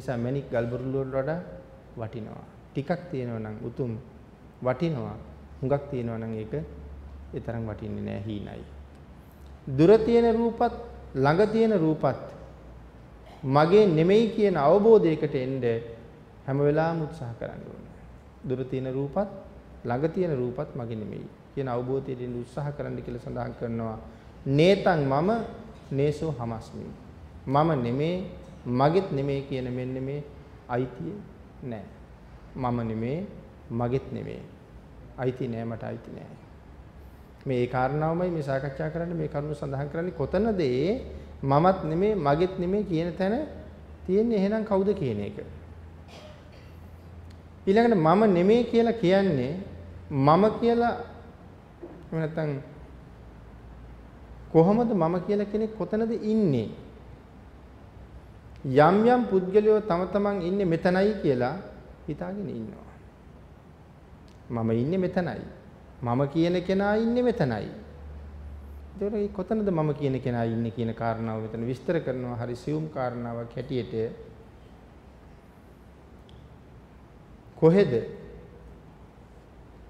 එනිසා මණික් ගල්බුරුළු වලට වඩා වටිනවා. ටිකක් තියෙනවා නම් උතුම් වටිනවා. හුඟක් තියෙනවා නම් ඒක ඒ තරම් වටින්නේ නැහැ හීනයි. දුර තියෙන රූපත් ළඟ තියෙන රූපත් මගේ නෙමෙයි කියන අවබෝධයකට එන්න හැම වෙලාවෙම උත්සාහ කරන්න ඕනේ. දුර තියෙන රූපත් ළඟ තියෙන රූපත් මගේ නෙමෙයි කියන අවබෝධයට එන්න උත්සාහ කරන්න කියලා සඳහන් කරනවා. නේතං මම නේසෝ හමස්මි. මම නෙමේ මගෙත් නෙමේ කියන මෙන්න මේ අයිතිය නෑ. මම නෙමේ මගෙත් නෙමේ. අයිති නෑ මට අයිති නෑ. මේ ඒ කාරණාවමයි මේ සාකච්ඡා කරන්න මේ කරුණු සඳහන් කරන්නේ කොතනද ඒ මමත් නෙමේ මගෙත් නෙමේ කියන තැන තියෙන්නේ එහෙනම් කවුද කියන එක. ඊළඟට මම නෙමේ කියලා කියන්නේ මම කියලා එහෙම නැත්නම් කොහොමද මම කියලා කෙනෙක් කොතනද ඉන්නේ? යම් යම් පුද්ගලයෝ තම තමන් ඉන්නේ මෙතනයි කියලා හිතාගෙන ඉන්නවා. මම ඉන්නේ මෙතනයි. මම කියන කෙනා ඉන්නේ මෙතනයි. ඒතකොට කොතනද මම කියන කෙනා ඉන්නේ කියන කාරණාව මෙතන විස්තර කරනවා හරි සියුම් කාරණාවක් හැටියට කොහෙද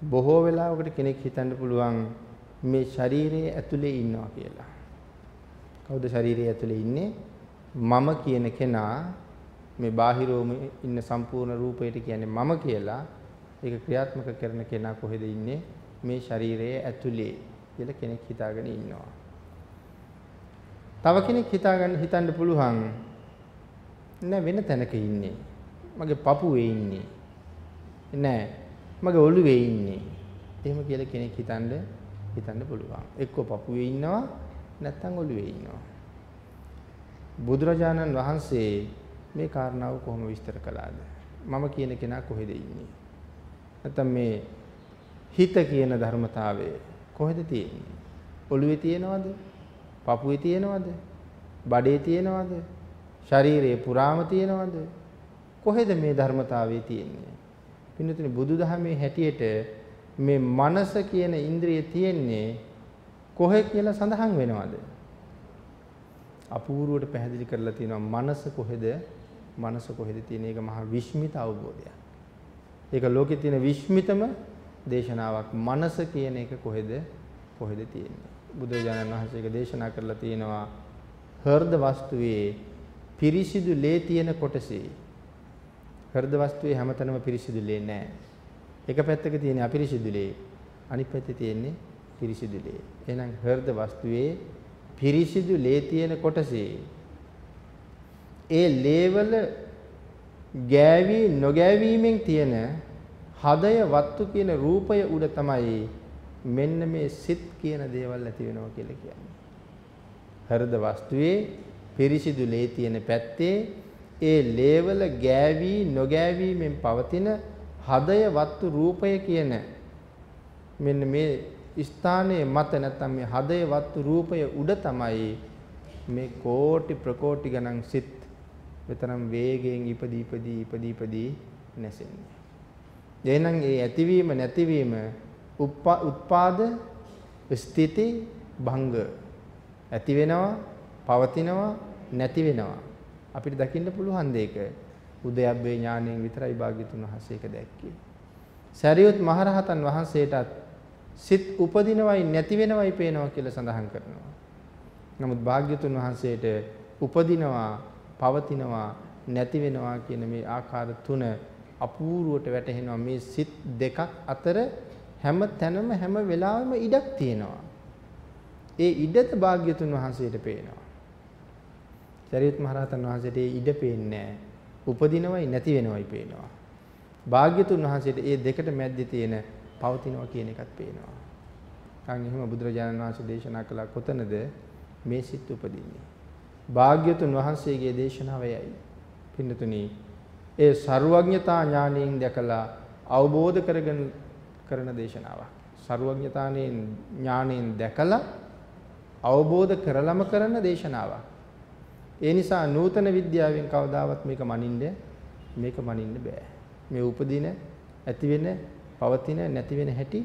බොහෝ වෙලාවකට කෙනෙක් හිතන්න පුළුවන් මේ ශරීරයේ ඇතුලේ ඉන්නවා කියලා. කවුද ශරීරයේ ඇතුලේ ඉන්නේ? මම කියන කෙනා මේ බාහිරෝම ඉන්න සම්පූර්ණ රූපයට කියන්නේ මම කියලා. ඒක ක්‍රියාත්මක කරන කෙනා කොහෙද ඉන්නේ? මේ ශරීරයේ ඇතුලේ කියලා කෙනෙක් හිතාගෙන ඉන්නවා. තව කෙනෙක් හිතාගන්න හිතන්න පුළුවන් නෑ වෙන තැනක ඉන්නේ. මගේ පපුවේ ඉන්නේ. නෑ මගේ ඔළුවේ ඉන්නේ. එහෙම කියලා කෙනෙක් හිතන්න හිතන්න පුළුවන්. එක්ක පපුවේ ඉන්නවා නැත්නම් ඔළුවේ ඉන්නවා. බුදුරජාණන් වහන්සේ මේ කාරණාව කොහොම විස්තර කළාද? මම කියන කෙනා කොහෙද ඉන්නේ? නැත්නම් මේ හිත කියන ධර්මතාවය කොහෙද තියෙන්නේ? ඔළුවේ තියෙනවද? පපුවේ තියෙනවද? බඩේ තියෙනවද? ශරීරයේ පුරාම තියෙනවද? කොහෙද මේ ධර්මතාවය තියෙන්නේ? පින්නතුනි බුදුදහමේ හැටියට මේ මනස කියන ඉන්ද්‍රිය තියෙන්නේ කොහෙ කියලා සඳහන් වෙනවද? අපූර්වට පැහැදිලි කරලා තියෙනවා මනස කොහෙද? මනස කොහෙද තියෙන එක මහා විශ්මිත අවබෝධයක්. ඒක ලෝකේ තියෙන විශ්මිතම දේශනාවක්. මනස කියන එක කොහෙද? කොහෙද තියෙන්නේ? බුදුරජාණන් වහන්සේ ඒක දේශනා කරලා තියෙනවා හෘද වස්තුවේ පිරිසිදු ලේ තියෙන කොටසේ හෘද වස්තුවේ හැමතැනම පිරිසිදු ලේ නැහැ. එක පැත්තක තියෙන අපිරිසිදු ලේ අනිත් පැත්තේ තියෙන්නේ පිරිසිදු ලේ. එහෙනම් හෘද වස්තුවේ පිරිසිදු ලේ තියෙන කොටසේ ඒ ලේවල ගෑවි නොගෑවීමෙන් තියෙන හදය වත්තු කියන රූපය උඩ තමයි මෙන්න මේ සිත් කියන දේවල් ඇති වෙනවා කියලා කියන්නේ. හෘද වස්තුවේ පිරිසිදු ලේ තියෙන පැත්තේ ඒ ලේවල ගෑවි නොගෑවීමෙන් පවතින හදය වත්තු රූපය කියන මෙන්න මේ ස්ථානයේ මත නැත්නම් මේ හදය වත්තු රූපය උඩ තමයි මේ කෝටි ප්‍රකෝටි ගණන් සිත් මෙතරම් වේගයෙන් ඉපදී ඉපදී ඉපදී ඉපදී නැසෙන්නේ. එහෙනම් ඒ ඇතිවීම නැතිවීම උත්පාද ස්ථಿತಿ භංග ඇති වෙනවා පවතිනවා නැති වෙනවා අපිට දකින්න පුළුවන් දෙයක උදයබ්බේ ඥාණයෙන් විතරයි භාග්‍යතුන් වහන්සේ ඒක දැක්කේ. සරියුත් මහරහතන් වහන්සේටත් සිත් උපදිනවයි නැති වෙනවයි පේනවා කියලා සඳහන් කරනවා. නමුත් භාග්‍යතුන් වහන්සේට උපදිනවා, පවතිනවා, නැති වෙනවා කියන මේ ආකාර තුන අපූර්වට වැටහෙනවා. මේ සිත් දෙකක් අතර හැම තැනම හැම වෙලාවෙම ඉඩක් තියෙනවා. ඒ ඉඩත භාග්‍යතුන් වහන්සේට පේනවා. සරියුත් මහරහතන් වහන්සේට ඒ ඉඩ පේන්නේ නැහැ. උපදිනවයි නැති වෙනවයි පේනවා. භාග්‍යතුන් වහන්සේට ඒ දෙකට මැද්දේ තියෙන පවතිනවා කියන එකත් පේනවා. අන් එහෙම බුදුරජාණන් වහන්සේ දේශනා කළ කොතනද මේ සිත් උපදින්නේ? භාග්‍යතුන් වහන්සේගේ දේශනාවයයි. පින්නතුනි ඒ ਸਰුවඥතා ඥාණයෙන් දැකලා අවබෝධ කරගෙන කරන දේශනාවක්. ਸਰුවඥතාණයෙන් ඥාණයෙන් දැකලා අවබෝධ කරලම කරන දේශනාවක්. ඒ නිසා නූතන විද්‍යාවෙන් කවදාවත් මේක මනින්න මේක මනින්න බෑ. මේ උපදින ඇති වෙන පවතින නැති වෙන හැටි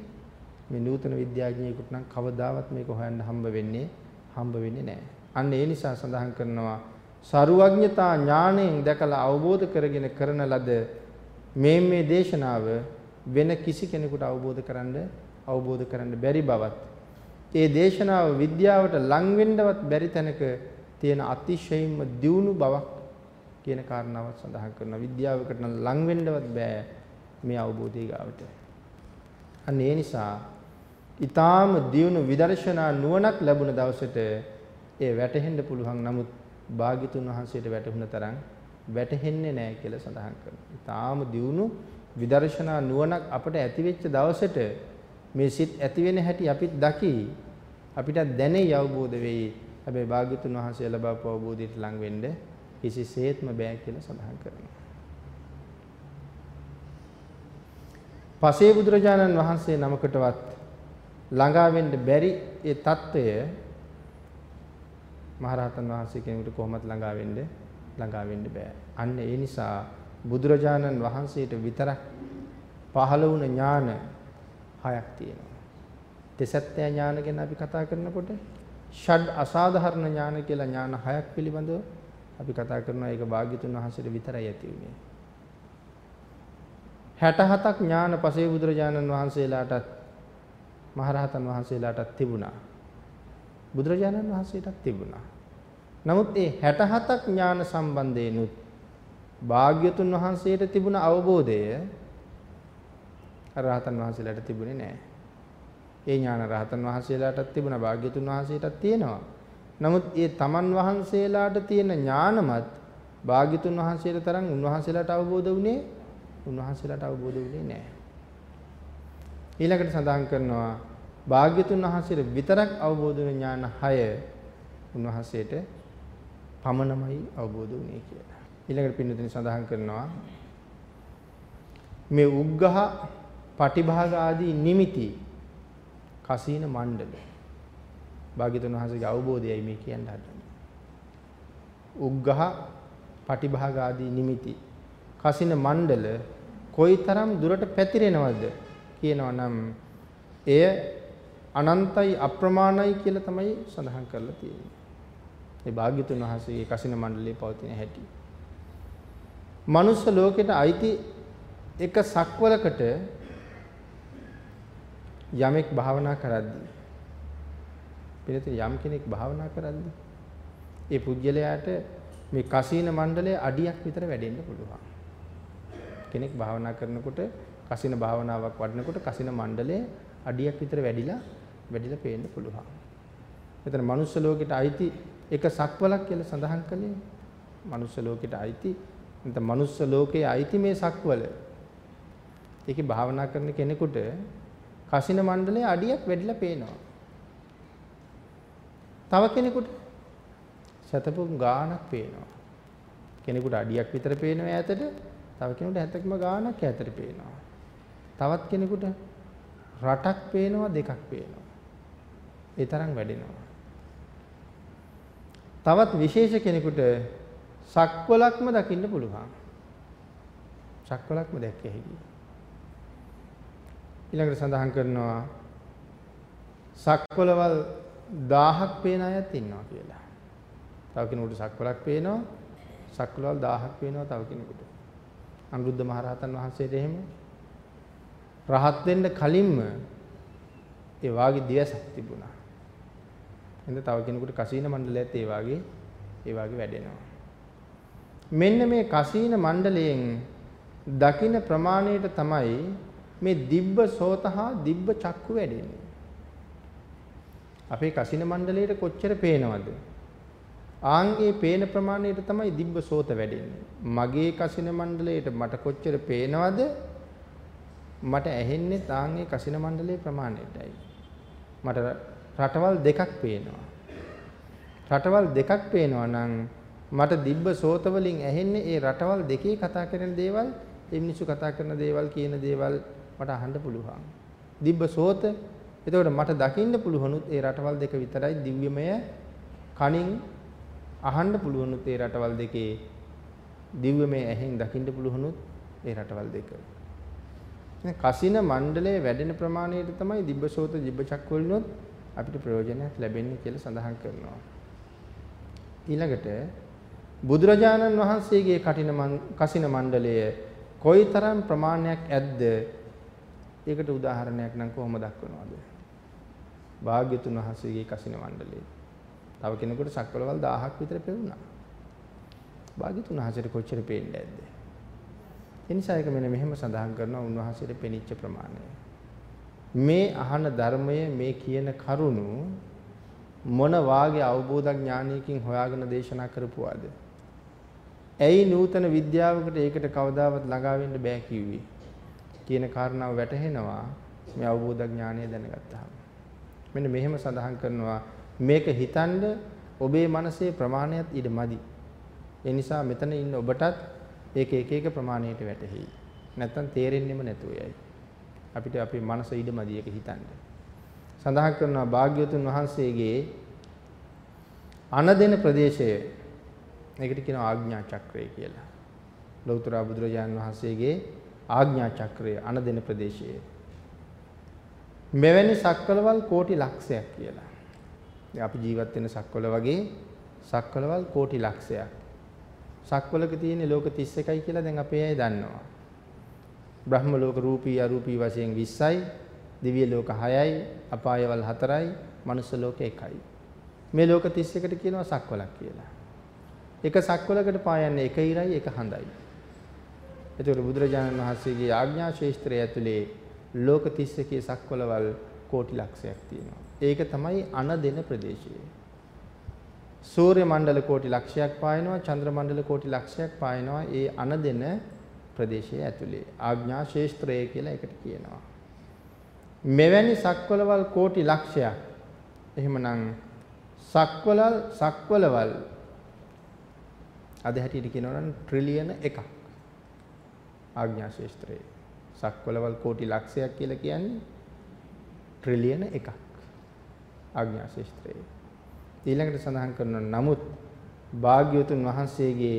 මේ නූතන විද්‍යාඥයෙකුට නම් කවදාවත් මේක හොයන්න හම්බ වෙන්නේ හම්බ වෙන්නේ නැහැ. අන්න ඒ නිසා සඳහන් කරනවා සරුවඥතා ඥාණයෙන් දැකලා අවබෝධ කරගෙන කරන ලද මේ මේ දේශනාව වෙන කිසි කෙනෙකුට අවබෝධ කරන්න අවබෝධ කරන්න බැරි බවත් ඒ දේශනාව විද්‍යාවට ලං වෙන්නවත් බැරි තැනක තියෙන අතිශයින්ම දියුණු බවක් කියන කාරණාවත් සඳහන් කරනවා විද්‍යාවකට නම් ලං වෙන්නවත් බෑ මේ අවබෝධය ගාවට අන්න ඒ නිසා ඊටාම දියුණු විදර්ශනා නුවණක් ලැබුණ දවසට ඒ වැටහෙන්න පුළුවන් නමුත් භාග්‍යතුන් වහන්සේට වැටහුණ තරම් වැටහෙන්නේ නැහැ කියලා සඳහන් කරනවා. ඊටාම දියුණු විදර්ශනා නුවණක් අපට ඇති වෙච්ච දවසට මේ සිත් ඇති වෙන හැටි අපිත් දකි. අපිට දැනෙයි අවබෝධ වෙයි. හැබැයි භාග්‍යතුන් වහන්සේ ලබාපු අවබෝධයට ලං වෙන්න කිසිසේත්ම බෑ කියලා සඳහන් කරනවා. පසේ බුදුරජාණන් වහන්සේ නමකටවත් ළඟා වෙන්න බැරි ඒ తত্ত্বය මහරහතන් වහන්සේ කෙනෙකුට කොහොමද ළඟා වෙන්නේ ළඟා වෙන්න බෑ. අන්න ඒ නිසා බුදුරජාණන් වහන්සේට විතරක් පහළ වුණ ඥාන හයක් තියෙනවා. තෙසත්ත්‍ය ඥාන ගැන අපි කතා කරනකොට ෂඩ් අසාධාරණ ඥාන කියලා ඥාන හයක් පිළිබඳව අපි කතා කරනවා ඒක භාග්‍යතුන් වහන්සේට විතරයි ඇති වෙන්නේ. 67ක් ඥාන පසේ බුදුරජාණන් වහන්සේලාටත් මහරහතන් වහන්සේලාටත් තිබුණා. බුදුරජාණන් වහන්සේටත් තිබුණා. නමුත් ඒ 67ක් ඥාන සම්බන්ධයෙන්ුත් භාග්‍යතුන් වහන්සේට තිබුණ අවබෝධය රහතන් වහන්සේලාට තිබුණේ නැහැ. ඒ ඥාන රහතන් වහන්සේලාටත් තිබුණා භාග්‍යතුන් වහන්සේටත් තියෙනවා. නමුත් ඒ තමන් වහන්සේලාට තියෙන ඥානමත් භාග්‍යතුන් වහන්සේට තරම් උන්වහන්සේලාට අවබෝධ වුණේ උන්වහන්සේලාට අවබෝධ වුණේ නැහැ. ඊළඟට සඳහන් කරනවා භාග්‍යතුන් වහන්සේට විතරක් අවබෝධ වෙන ඥාන 6 උන්වහන්සේට පමණමයි අවබෝධ වුණේ කියලා. ඊළඟට පින්නතුනි සඳහන් කරනවා මේ උග්ඝහ පටිභාග ආදී නිමිති කසීන මණ්ඩල භාග්‍යතුන් වහන්සේගේ අවබෝධයයි මේ කියන්න හදන්නේ. උග්ඝහ පටිභාග ආදී නිමිති කසින මණ්ඩල කොයිතරම් දුරට පැතිරෙනවද කියනවා නම් එය අනන්තයි අප්‍රමාණයි කියලා තමයි සඳහන් කරලා තියෙන්නේ. ඒ භාග්‍යතුන් වහන්සේගේ කසින මණ්ඩලයේ පවතින හැටි. මනුස්ස ලෝකෙට අයිති එක සක්වලකට යමෙක් භාවනා කරද්දී පිළිතුර යම් කෙනෙක් භාවනා කරද්දී ඒ පුජ්‍යලයාට මේ කසීන මණ්ඩලයේ අඩියක් විතර වැඩෙන්න පුළුවන්. කෙනෙක් භාවනා කරනකොට කසින භාවනාවක් වඩනකොට කසින මණ්ඩලයේ අඩියක් විතර වැඩිලා වැඩිලා පේන්න පුළුවන්. එතන මනුස්ස ලෝකෙට අයිති එක සක්වලක් කියලා සඳහන් කළේ. මනුස්ස ලෝකෙට අයිති නැත්නම් මනුස්ස ලෝකයේ අයිති මේ සක්වල. ඒකේ භාවනා කරන කෙනෙකුට කසින මණ්ඩලයේ අඩියක් වැඩිලා පේනවා. තව කෙනෙකුට සතපුම් ගානක් පේනවා. කෙනෙකුට අඩියක් විතර පේනවා ඈතට තව කෙනෙකුට හැතකම ගානක් ඈතට පේනවා. තවත් කෙනෙකුට රටක් පේනවා දෙකක් පේනවා. ඒ තරම් වැඩෙනවා. තවත් විශේෂ කෙනෙකුට සක්වලක්ම දකින්න පුළුවන්. සක්වලක්ම දැක්ක හැකියි. ඊළඟට සඳහන් කරනවා සක්වලවල් 1000ක් පේන අයත් ඉන්නවා කියලා. තව කෙනෙකුට සක්වලක් පේනවා. සක්වලවල් 1000ක් පේනවා තව කෙනෙකුට. අනුරුද්ධ මහරහතන් වහන්සේට එහෙම රහත් වෙන්න කලින්ම ඒ වාගේ දිවසක් තිබුණා. එඳ තව කෙනෙකුට කසීන මණ්ඩලයත් ඒ වාගේ ඒ වාගේ වැඩෙනවා. මෙන්න මේ කසීන මණ්ඩලයෙන් දකින ප්‍රමාණයට තමයි මේ දිබ්බ සෝතහා දිබ්බ චක්කු වැඩෙන්නේ. අපේ කසින මණ්ඩලයට කොච්චර පේනවද? ආන්ගේ පේන ප්‍රමාණයට තමයි දිබ්බ සෝත වැඩෙන්නේ. මගේ කසින මණ්ඩලයට මට කොච්චර පේනවද? මට ඇහෙන්නේ තාන්ගේ කසින මණ්ඩලයේ ප්‍රමාණයටයි. මට රටවල් දෙකක් පේනවා. රටවල් දෙකක් පේනවා නම් මට දිබ්බ සෝත වලින් ඇහෙන්නේ ඒ රටවල් දෙකේ කතා කරන දේවල්, ඒ මිනිස්සු කතා කරන දේවල් කියන දේවල් මට අහන්න පුළුවන්. දිබ්බ සෝත එතකොට මට දකින්න පුළුවනුත් ඒ රටවල් දෙක විතරයි දිව්‍යමය කණින් අහන්න පුළුවනුත් ඒ රටවල් දෙකේ දිව්‍යමය ඇහෙන් දකින්න පුළුවනුත් ඒ රටවල් දෙක. කසින මණ්ඩලයේ වැඩෙන ප්‍රමාණයට තමයි දිබ්බසෝත දිබ්බචක්ක වලිනොත් අපිට ප්‍රයෝජනයක් ලැබෙන්නේ කියලා සඳහන් කරනවා. ඊළඟට බුදුරජාණන් වහන්සේගේ කටින කසින මණ්ඩලය කොයිතරම් ප්‍රමාණයක් ඇද්ද? ඒකට උදාහරණයක් නම් කොහොම දක්වනවද? භාග්‍යතුන් වහන්සේගේ කසින මණ්ඩලය. තව කෙනෙකුට සක්වලවල් 1000ක් විතර පෙවුනා. භාග්‍යතුන් වහන්සේට කොච්චර පේන්නේ නැද්ද? ඒ නිසා ඒක මෙන්න මෙහෙම සඳහන් කරනවා උන්වහන්සේට පෙනිච්ච ප්‍රමාණය. මේ අහන ධර්මය මේ කියන කරුණු මොන වාගේ අවබෝධ ඥානයකින් හොයාගෙන දේශනා කරපුවාද? ඇයි නූතන විද්‍යාවකට ඒකට කවදාවත් ළඟා වෙන්න බෑ කිව්වේ? කියන කාරණාව වැටහෙනවා මේ අවබෝධ ඥානය දැනගත්තාම. මෙන්න මෙහෙම සඳහන් කරනවා මේක හිතනද ඔබේ මනසේ ප්‍රමාණයත් ඊට මදි. ඒ නිසා මෙතන ඉන්න ඔබටත් ඒක එක එක ප්‍රමාණයට වැටහෙයි. නැත්තම් තේරෙන්නෙම නැතුව යයි. අපිට අපේ මනස ඉඩමදි එක හිතන්න. සඳහන් කරනවා භාග්‍යවතුන් වහන්සේගේ අනදෙන ප්‍රදේශය ඒකට කියනවා ආඥා චක්‍රය කියලා. ලෞතර බුදුරජාන් වහන්සේගේ ආඥා චක්‍රය අනදෙන ප්‍රදේශය. මෙවැනි සක්වලවල් කෝටි ලක්ෂයක් කියලා. අපි ජීවත් වෙන සක්වල වගේ සක්වලවල් කෝටි ලක්ෂයක්. සක්වලක තියෙන ලෝක 31යි කියලා දැන් අපේ අය දන්නවා. බ්‍රහ්ම ලෝක රූපී අරූපී වශයෙන් 20යි, දිව්‍ය ලෝක 6යි, අපායවල 4යි, මනුස්ස ලෝක 1යි. මේ ලෝක 31ට කියනවා සක්වලක් කියලා. එක සක්වලකට පායන්නේ එක ඉරයි එක හඳයි. එතකොට බුදුරජාණන් වහන්සේගේ ආඥා ශේෂ්ත්‍රය ඇතුලේ ලෝක 31 සක්වලවල් කෝටි ලක්ෂයක් තියෙනවා. ඒක තමයි අන දෙන ප්‍රදේශය. සූර්ය මණ්ඩල කෝටි ලක්ෂයක් පායනවා චන්ද්‍ර මණ්ඩල කෝටි ලක්ෂයක් පායනවා ඒ අන දෙන ප්‍රදේශයේ ඇතුලේ. ආඥා ශේෂ්ත්‍රය කියලා එකට කියනවා. මෙවැනි සක්වලවල් කෝටි ලක්ෂයක්. එහෙමනම් සක්වලල් සක්වලවල් අද හැටියට කියනවා නම් ට්‍රිලියන එකක්. ආඥා ශේෂ්ත්‍රයේ. සක්වලවල් කෝටි ලක්ෂයක් කියලා කියන්නේ ට්‍රිලියන එකක්. ආඥා ශේෂ්ත්‍රයේ ඊළඟට සඳහන් කරනවා නමුත් භාග්‍යවතුන් වහන්සේගේ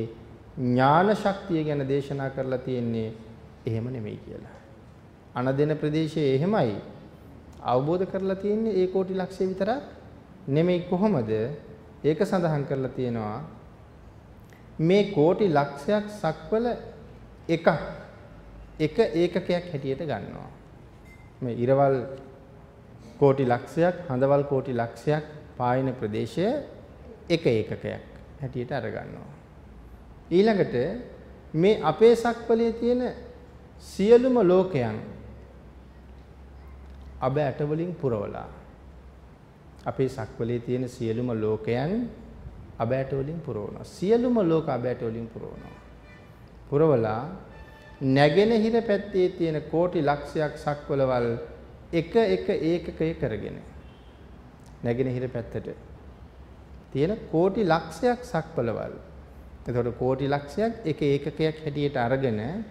ඥාන ශක්තිය ගැන දේශනා කරලා තියෙන්නේ එහෙම නෙමෙයි කියලා. අනදෙන ප්‍රදේශයේ එහෙමයි අවබෝධ කරලා තියෙන්නේ ඒ කෝටි ලක්ෂය විතරක් නෙමෙයි කොහොමද? ඒක සඳහන් කරලා තියෙනවා මේ කෝටි ලක්ෂයක් සක්වල එකක් එක ඒකකයක් හැටියට ගන්නවා. මේ ඉරවල් කෝටි ලක්ෂයක් හඳවල් කෝටි ලක්ෂයක් පායන ප්‍රදේශය එක ඒකකයක් හැටියට අරගන්නවා. ඊළඟට මේ අපේ සක්වලේ තියෙන සියලුම ලෝකයන් අබ ඇට වලින් පුරවලා අපේ සක්වලේ තියෙන සියලුම ලෝකයන් අබ ඇට වලින් පුරවනවා. සියලුම ලෝක අබ ඇට වලින් පුරවනවා. පුරවලා නැගෙනහිර පැත්තේ තියෙන කෝටි ලක්ෂයක් සක්වලවල් එක එක ඒකකය කරගෙන නැගෙනහිර පැත්තට තියෙන කෝටි ලක්ෂයක් සක්වලවල්. එතකොට කෝටි ලක්ෂයක් එක ඒකකයක් හැටියට අරගෙන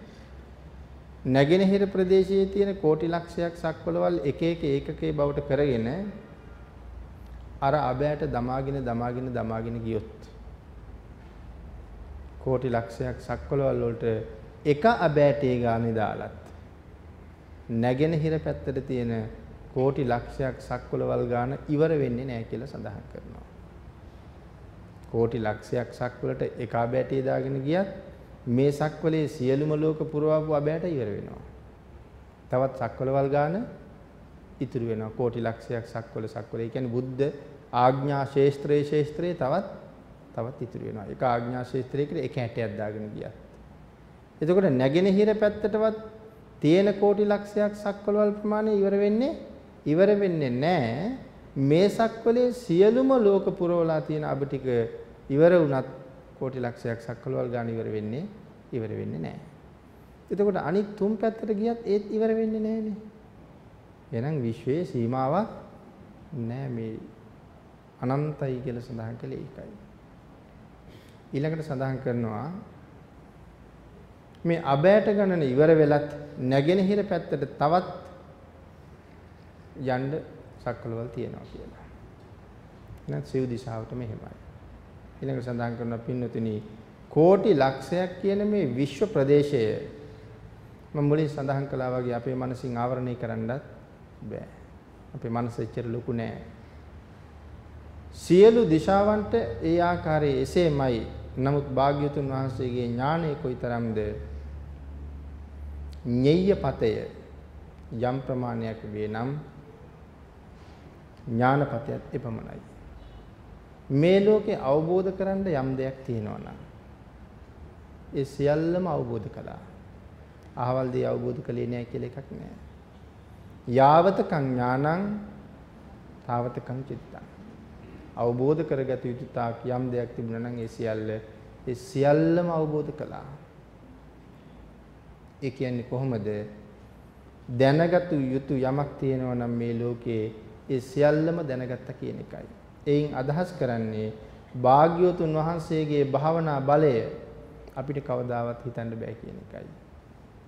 නැගෙනහිර ප්‍රදේශයේ තියෙන කෝටි ලක්ෂයක් සක්වලවල් එක එක ඒකකයේ බවට කරගෙන අර අබෑට දමාගෙන දමාගෙන දමාගෙන ගියොත් කෝටි ලක්ෂයක් සක්වලවල් වලට එක අබෑටේ ගානේ දාලත් නැගෙනහිර පැත්තට තියෙන කෝටි ලක්ෂයක් සක්වලවල් ගාන ඉවර වෙන්නේ නැහැ කියලා සඳහන් කරනවා. කෝටි ලක්ෂයක් සක්වලට එක අබෑටිය දාගෙන ගියත් මේ සක්වලේ සියලුම ලෝක පුරවපු අබෑට ඉවර වෙනවා. තවත් සක්වලවල් ගාන ඉතුරු වෙනවා. කෝටි ලක්ෂයක් සක්වල සක්වල. ඒ කියන්නේ බුද්ධ ආඥා ශේස්ත්‍රයේ ශේස්ත්‍රයේ තවත් තවත් ඉතුරු වෙනවා. එක ආඥා ශේස්ත්‍රයකට එක 60ක් දාගෙන ගියත්. එතකොට නැගෙනහිර පැත්තටවත් තියෙන කෝටි ලක්ෂයක් සක්වලවල් ප්‍රමාණය ඉවර වෙන්නේ ඉවර වෙන්නේ නැහැ. මේ සක්වලේ සියලුම ලෝක පුරවලා තියෙන අබ ටික ඉවර වුණත් කෝටි ලක්ෂයක් සක්වලවල් ගන්න ඉවර වෙන්නේ ඉවර වෙන්නේ නැහැ. එතකොට අනිත් තුන් පැත්තට ගියත් ඒත් ඉවර වෙන්නේ නැහනේ. එහෙනම් විශ්වයේ සීමාවක් නැහැ මේ අනන්තයි කියලා සඳහන් කළේ ඒකයි. ඊළඟට සඳහන් කරනවා මේ අබෑට ගණන ඉවර වෙලත් නැගෙනහිර පැත්තට තවත් යන්න සක්වලවල් තියෙනවා කියලා. එහෙනම් සිව් දිශාවටම එහෙමයි. ඊළඟ සඳහන් කරන පින්නතුනි කෝටි ලක්ෂයක් කියන මේ විශ්ව ප්‍රදේශය මම මුලින් සඳහන් කළා වගේ අපේ මනසින් ආවරණය කරන්නත් බෑ. අපේ මනස එච්චර ලොකු නෑ. සියලු දිශාවන්ට ඒ ආකාරයේ එසේමයි. නමුත් භාග්‍යතුන් වහන්සේගේ ඥානය කොයිතරම්ද? ඤෙය්‍යපතය යම් ප්‍රමාණයක් වේ නම් ඥානපතයත් එපමණයි. මේ ලෝකේ අවබෝධ කරන්න යම් දෙයක් තියෙනවා නම් ඒ සියල්ලම අවබෝධ කළා. අහවල් දේ අවබෝධ කළේ නැහැ කියලා එකක් නැහැ. යාවතකං ඥානං තාවතකං චිත්තං. අවබෝධ කරගත යුතු තාක් යම් දෙයක් තිබුණා නම් ඒ සියල්ල ඒ සියල්ලම අවබෝධ කළා. ඒ කියන්නේ කොහොමද? දැනගත යුතු යමක් තියෙනවා නම් මේ ලෝකේ ඒ සියල්ලම දැනගත්තා කියන එකයි. එයින් අදහස් කරන්නේ භාග්‍යවතුන් වහන්සේගේ භාවනා බලය අපිට කවදාවත් හිතන්න බෑ කියන එකයි.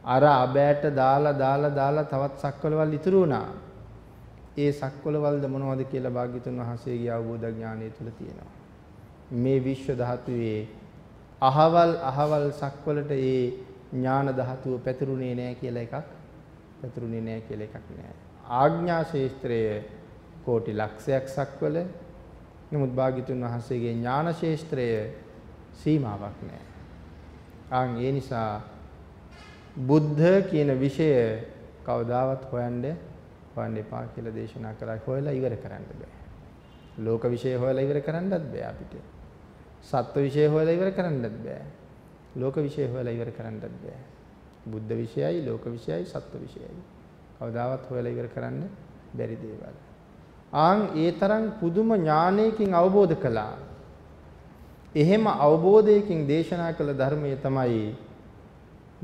අර අබෑට දාලා දාලා දාලා තවත් සක්වලවල් ඉතුරු වුණා. ඒ සක්වලවල්ද මොනවද කියලා භාග්‍යතුන් වහන්සේගේ අවබෝධ ඥානය තුල තියෙනවා. මේ විශ්ව ධාතුවේ අහවල් අහවල් සක්වලට ඒ ඥාන ධාතුව පැතිරුණේ නැහැ කියලා එකක් පැතිරුණේ නැහැ කියලා එකක් නෑ. ආඥා ශේස්ත්‍රයේ කෝටි ලක්ෂයක් සක්වල නමුත් භාග්‍යතුන් වහන්සේගේ ඥාන ශේස්ත්‍රය සීමාවක් නෑ. ආන් ඒ නිසා බුද්ධ කියන විෂය කවදාවත් හොයන්න හොයන්න එපා කියලා දේශනා කරා හොයලා ඉවර කරන්න බෑ. ලෝක විෂය හොයලා ඉවර කරන්නත් බෑ අපිට. සත්ත්ව විෂය හොයලා ඉවර කරන්නත් බෑ. ලෝක විෂය හොයලා ඉවර කරන්නත් බෑ. බුද්ධ විෂයයි ලෝක විෂයයි සත්ත්ව විෂයයි. කවදාවත් හොයලා ඉවර කරන්න බැරි දේවල්. ආන් ඒ තරම් පුදුම ඥානයකින් අවබෝධ කළා. එහෙම අවබෝධයකින් දේශනා කළ ධර්මයේ තමයි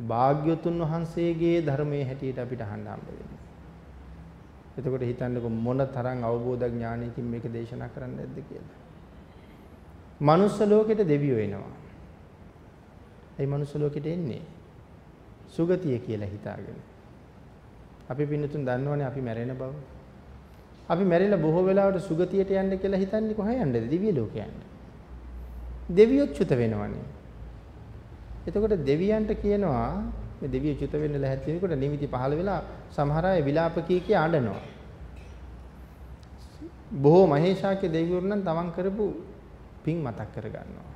භාග්‍යතුන් වහන්සේගේ ධර්මයේ හැටියට අපිට අහන්න හම්බ වෙන්නේ. එතකොට හිතන්නකො මොන තරම් අවබෝධ ඥානයකින් මේක දේශනා කරන්න නැද්ද කියලා. මනුස්ස ලෝකෙට දෙවියෝ එනවා. ඒ මනුස්ස ලෝකෙට එන්නේ සුගතිය කියලා හිතාගෙන. අපි පින්නතුන් දන්නවනේ අපි මැරෙන බව. අපි මැරිලා බොහෝ වෙලාවට සුගතියට යන්න කියලා හිතන්නේ කොහේ යන්නද? දිව්‍ය ලෝකයට. දෙවියොත් චුත වෙනවනේ. එතකොට දෙවියන්ට කියනවා මේ දෙවියෝ චුත වෙන්න ලැහැත් වෙනකොට නිමිති පහළ වෙලා සමහර අය විලාප කී කිය අඬනවා. බොහෝ මහේශාක්‍ය දෙවිවරු නම් තමන් කරපු පින් මතක් කර ගන්නවා.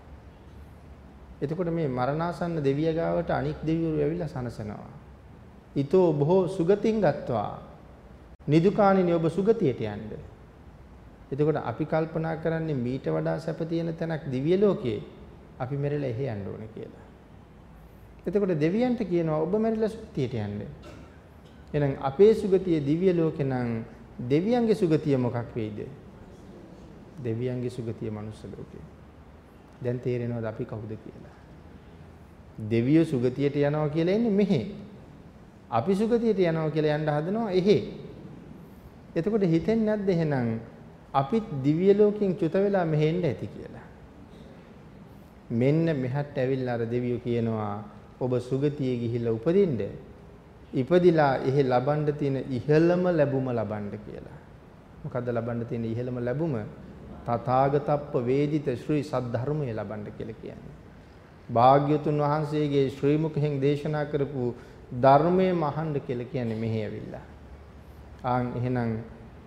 එතකොට මේ මරණාසන්න දෙවිය ගාවට අනික් දෙවිවරු ඇවිල්ලා සනසනවා. ඊතෝ බොහෝ සුගතින් ගත්වා. නිදුකාණිනි ඔබ සුගතියට යන්න. එතකොට අපි කල්පනා කරන්නේ මීට වඩා සැප තියෙන තැනක් දිව්‍ය ලෝකයේ අපි මෙරළ එහි යන්න ඕනේ කියලා. එතකොට දෙවියන්ට කියනවා ඔබ මෙරළ සුගතියට යන්න. එහෙනම් අපේ සුගතිය දිව්‍ය ලෝකේ නම් දෙවියන්ගේ සුගතිය මොකක් වෙයිද? දෙවියන්ගේ සුගතිය මනුස්ස ලෝකේ. දැන් තේරෙනවද අපි කවුද කියලා? දෙවියෝ සුගතියට යනවා කියලා එන්නේ මෙහෙ. අපි සුගතියට යනවා කියලා යන්න හදනවා එහෙ. එතකොට හිතෙන්නේ නැද්ද එහෙනම් අපිත් දිව්‍ය ලෝකෙන් චුත වෙලා මෙහෙන්න ඇති කියලා. මෙන්න මෙහත් ඇවිල්ලා අර දෙවියෝ කියනවා ඔබ සුගතියේ ගිහිල්ලා උපදින්න. ඉපදිලා එහෙ ලබන්න තියෙන ඉහළම ලැබුම ලබන්න කියලා. මොකද්ද ලබන්න තියෙන ඉහළම ලැබුම? තථාගතප්ප වේදිත ශ්‍රී සද්ධර්මය ලබන්න කියලා කියන්නේ. භාග්‍යතුන් වහන්සේගේ ශ්‍රී මුඛයෙන් දේශනා කරපු ධර්මයේ මහන්න කියලා කියන්නේ මෙහි ඇවිල්ලා. ආන් එහෙනම්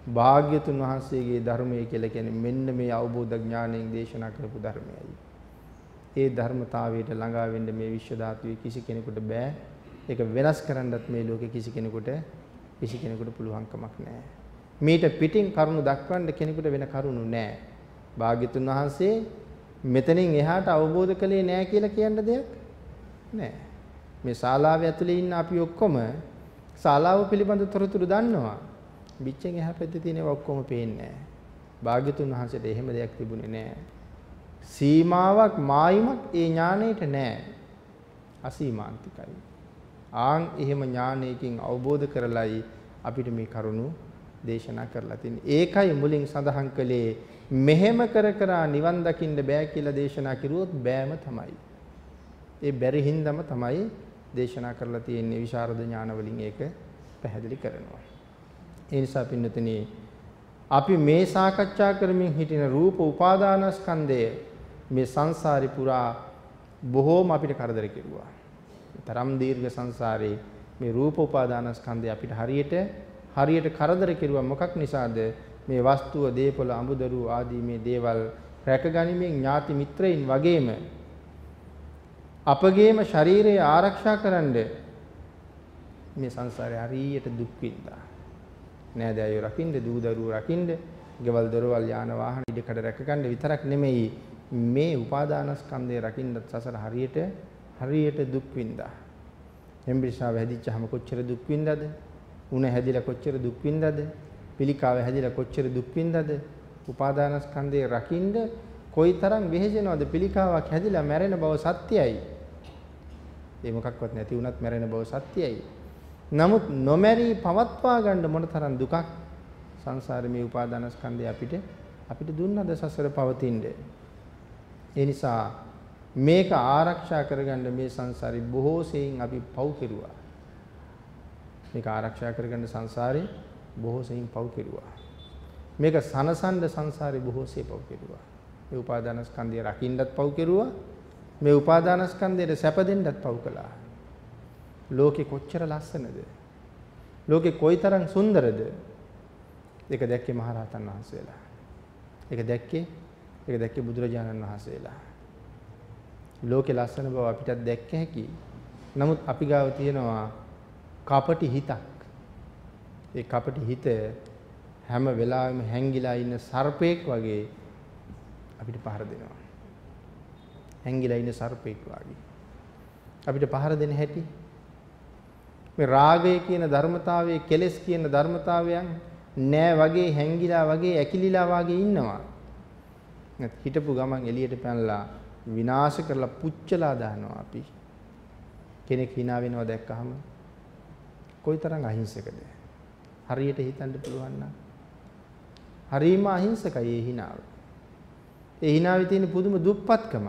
භාග්‍යතුන් වහන්සේගේ ධර්මය කියලා කියන්නේ මෙන්න මේ අවබෝධ ඥාණයෙන් දේශනා කරපු ධර්මයයි. ඒ ධර්මතාවයට ළඟා වෙන්න මේ විශ්ව ධාතුවේ කිසි කෙනෙකුට බෑ. ඒක වෙනස් කරන්නත් මේ ලෝකේ කිසි කෙනෙකුට කිසි කෙනෙකුට පුළුවන් කමක් නැහැ. මීට පිටින් කරුණු දක්වන්න කෙනෙකුට වෙන කරුණු නැහැ. භාග්‍යතුන් වහන්සේ මෙතනින් එහාට අවබෝධ කළේ නැහැ කියලා කියන්න දෙයක් නැහැ. මේ ශාලාවේ ඇතුලේ ඉන්න අපි ඔක්කොම ශාලාව පිළිබඳ තොරතුරු දන්නවා. පිච්චෙන් එහා පැත්තේ තියෙනවා ඔක්කොම පේන්නේ නැහැ. භාග්‍යතුන් වහන්සේට එහෙම දෙයක් තිබුණේ නැහැ. සීමාවක් මායිමක් ඒ ඥාණයට නැහැ. අසීමාන්තිකයි. ආන් එහෙම ඥානයකින් අවබෝධ කරලයි අපිට මේ කරුණු දේශනා කරලා තින්නේ. ඒකයි මුලින් සඳහන් කළේ මෙහෙම කර කර නිවන් දකින්න බෑ කියලා දේශනා කිරුවොත් බෑම තමයි. ඒ බැරි හින්දම තමයි දේශනා කරලා තියෙන්නේ විශාරද ඥාන වලින් ඒක පැහැදිලි කරනවා. ඒ නිසා පින්නතනේ අපි මේ සාකච්ඡා කරමින් හිටින රූප උපාදානස්කන්ධය මේ සංසාරි පුරා බොහෝම අපිට කරදර කෙරුවා. තරම් දීර්ඝ සංසාරේ මේ රූප උපාදානස්කන්ධය අපිට හරියට හරියට කරදර කෙරුවා මොකක් නිසාද මේ වස්තුව, දේපොළ, අඹදරු ආදී මේ දේවල් රැකගනිමින් ඥාති මිත්‍රයින් වගේම අපගේම ශරීරය ආරක්ෂා කරන්න මේ සංසාරේ හරියට දුක් විඳා. නෑදෑයෝ රකින්න, දූ දරුවෝ රකින්න, ගෙවල් දොරවල් යාන වාහන ඉඩකඩ රැකගන්න විතරක් නෙමෙයි මේ උපාදානස්කන්ධය රකින්නත් සසර හරියට හරියට දුක් විඳා. එම්බිරිසාව හැදිච්චාම කොච්චර දුක් විඳද? උණ හැදිලා කොච්චර දුක් විඳද? පිළිකාව හැදිලා කොච්චර දුක් විඳද? උපාදානස්කන්ධය රකින්න කොයිතරම් වෙහෙසෙනවද? පිළිකාවක් හැදිලා මැරෙන බව සත්‍යයි. ඒ මොකක්වත් නැති වුණත් මැරෙන බව සත්‍යයි. නමුත් නොමැරී පවත්වා ගන්න මොන තරම් දුකක් සංසාරේ මේ උපාදානස්කන්ධය අපිට අපිට දුන්නද සසර පවතින්නේ. ඒ නිසා මේක ආරක්ෂා කරගන්න මේ සංසාරේ බොහෝ සෙයින් අපි පව් කෙරුවා. මේක ආරක්ෂා කරගන්න සංසාරේ බොහෝ සෙයින් පව් කෙරුවා. මේක සනසන්න සංසාරේ බොහෝ සේ පව් කෙරුවා. මේ උපාදානස්කන්ධය රකින්නත් පව් කෙරුවා. මේ උපාදානස්කන්ධයට සැප දෙන්නත් පව් කළා. ලෝකේ කොච්චර ලස්සනද? ලෝකේ කොයිතරම් සුන්දරද? ඒක දැක්කේ මහරහතන් වහන්සේලා. ඒක දැක්කේ ඒක දැක්කේ බුදුරජාණන් වහන්සේලා. ලෝකේ ලස්සන බව අපිටත් දැක්ක හැකි. නමුත් අපි ගාව තියෙනවා කපටි හිතක්. ඒ කපටි හිත හැම වෙලාවෙම හැංගිලා ඉන්න සර්පෙක් වගේ අපිට පහර දෙනවා. හැංගිලා ඉන්න සර්පෙක් වගේ. අපිට පහර දෙන හැටි මේ රාගය කියන ධර්මතාවයේ කෙලෙස් කියන ධර්මතාවයන් නෑ වගේ හැංගිලා වගේ ඇකිලිලා වගේ ඉන්නවා. හිටපු ගමන් එළියට පැනලා විනාශ කරලා පුච්චලා දානවා අපි. කෙනෙක් hina වෙනවා දැක්කහම කොයිතරම් අහිංසකද? හරියට හිතන්න පුළුවන් නම් හරීම අහිංසකයි ඒ hinaව. ඒ hinaවේ තියෙන පුදුම දුප්පත්කමක්.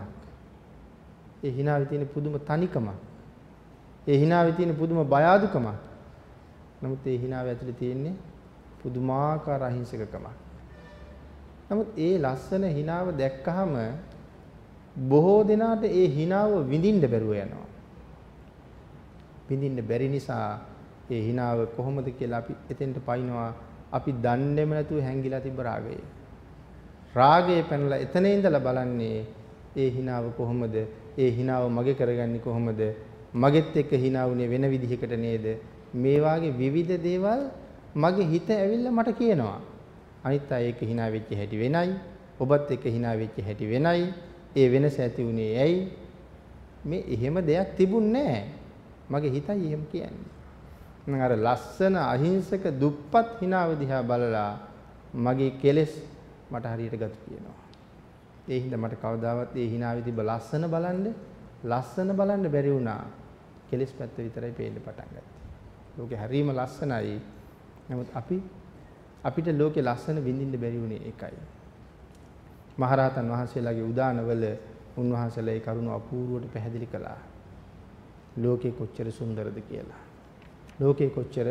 ඒ hinaවේ තියෙන පුදුම තනිකමක්. ඒ hinaවේ තියෙන පුදුම බය අඩුකමක්. නමුත් ඒ hinaව ඇතුලේ තියෙන්නේ පුදුමාකාර අහිංසකකමක්. නමුත් ඒ ලස්සන hinaව දැක්කහම බොහෝ දෙනාට ඒ hinaව විඳින්න බැරුව යනවා. විඳින්න බැරි නිසා ඒ hinaව කොහොමද කියලා අපි එතෙන්ට පයින්නවා අපි දන්නේම නැතුව හැංගිලා තිබ්බ රාගය. රාගය පැනලා එතන ඉඳලා බලන්නේ ඒ hinaව කොහොමද? ඒ hinaව මගේ කරගන්නේ කොහොමද? මගෙත් එක්ක hina වුණේ වෙන විදිහකට නේද? මේ වාගේ විවිධ දේවල් මගේ හිත ඇවිල්ලා මට කියනවා. අනිත් අය එක්ක hina වෙච්ච හැටි වෙනයි. ඔබත් එක්ක hina වෙච්ච හැටි වෙනයි. ඒ වෙනස ඇති උනේ ඇයි? මේ එහෙම දෙයක් තිබුණේ නැහැ. මගේ හිතයි එහෙම කියන්නේ. මම අර ලස්සන අහිංසක දුප්පත් hinaව දිහා බලලා මගේ කෙලෙස් මට හරියට ගතු කියනවා. ඒ හින්දා මට කවදාවත් ඒ hinaවේ තිබ්බ ලස්සන බලන්න ලස්සන බලන්න බැරි වුණා. කෙලෙස් පැත්ත විතරයි පේන්න පටන් ගත්තේ. ලෝකේ හරීම ලස්සනයි. නමුත් අපි අපිට ලෝකේ ලස්සන විඳින්න බැරි වුණේ ඒකයි. මහරහතන් වහන්සේලාගේ උදානවල උන්වහන්සේලා ඒ කරුණ අපූර්වට පැහැදිලි කළා. ලෝකේ කොච්චර සුන්දරද කියලා. ලෝකේ කොච්චර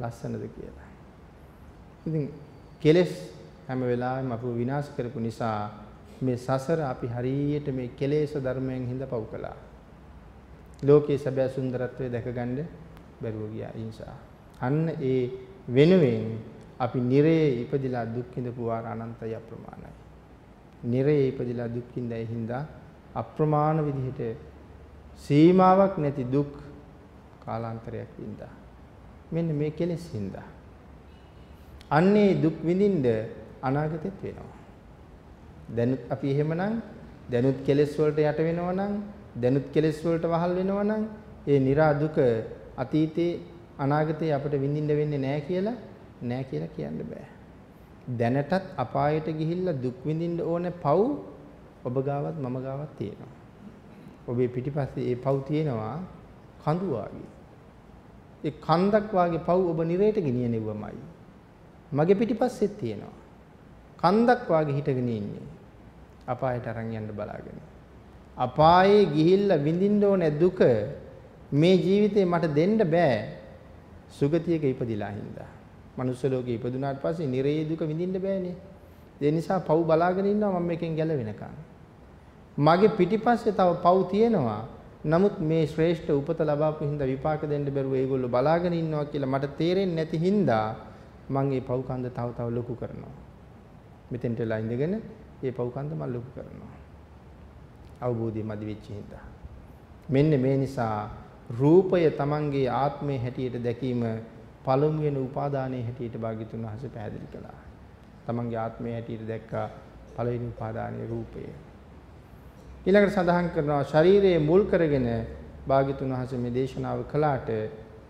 ලස්සනද කියලා. ඉතින් කෙලෙස් හැම වෙලාවෙම අපව විනාශ කරපු නිසා මේ සසර අපි හරියට මේ කෙලෙස් ධර්මයෙන් හිඳ පව් කළා. ලෝකයේ සැබෑ සුන්දරත්වය දැකගන්න බැරුව ගියා නිසා. අන්න ඒ වෙනුවෙන් අපි නිරේ ඉපදිලා දුක් විඳපු වාර අනන්තය අප්‍රමාණයි. නිරේ ඉපදිලා දුක් විඳයි හින්දා අප්‍රමාණ විදිහට සීමාවක් නැති දුක් කාලාන්තරයක් වින්දා. මෙන්න මේ කෙලෙස් හින්දා. අන්නේ දුක් විඳින්න අනාගතෙත් වෙනවා. දැනුත් අපි එහෙමනම් දැනුත් කෙලෙස් වලට යට වෙනවා නම් දැනුත් කෙලෙස් වලට වහල් වෙනවා නම් ඒ निरा දුක අතීතේ අනාගතේ අපිට විඳින්න වෙන්නේ නැහැ කියලා නෑ කියලා කියන්න බෑ. දැනටත් අපායට ගිහිල්ලා දුක් විඳින්න ඕන පව් ඔබ ගාවත් මම ගාවත් තියෙනවා. ඔබේ පිටිපස්සේ ඒ පව් තියෙනවා කඳු වාගේ. ඒ කන්දක් වාගේ පව් ඔබ නිරේට ගෙනියනෙවමයි. මගේ පිටිපස්සෙත් තියෙනවා. කන්දක් වාගේ හිටගෙන ඉන්නේ. අපායට අරන් යන්න බලාගෙන. අපායේ ගිහිල්ලා විඳින්න ඕන දුක මේ ජීවිතේ මට දෙන්න බෑ. සුගතියක ඉපදිලා හින්දා. මනුස්ස ලෝකේ ඉපදුනාට පස්සේ නිරේ දුක විඳින්න බෑනේ. ඒ නිසා පව් බලාගෙන ඉන්නවා මම මේකෙන් ගැලවෙනකන්. මගේ පිටිපස්සේ තව පව් තියෙනවා. නමුත් මේ ශ්‍රේෂ්ඨ උපත ලබාපු හින්දා විපාක දෙන්න බැරුව ඒගොල්ලෝ බලාගෙන ඉන්නවා කියලා මට තේරෙන්නේ නැති හින්දා මම මේ පව්කන්ද තව තව ලොකු කරනවා. මෙතෙන්ට වෙලා ඉඳගෙන මේ පව්කන්ද මම ලොකු කරනවා. අවබෝධය මදි වෙච්ච හින්දා. මෙන්න මේ නිසා රූපය Tamanගේ ආත්මයේ හැටියට දැකීම පළමු වෙන උපාදානයේ හැටියට භාග්‍යතුන් වහන්සේ පැහැදිලි කළා. Tamanගේ ආත්මයේ හැටියට දැක්කා පළවෙනි උපාදානයේ රූපය. ඊළඟට සඳහන් කරනවා ශරීරයේ මුල් කරගෙන භාග්‍යතුන් වහන්සේ මේ දේශනාව කළාට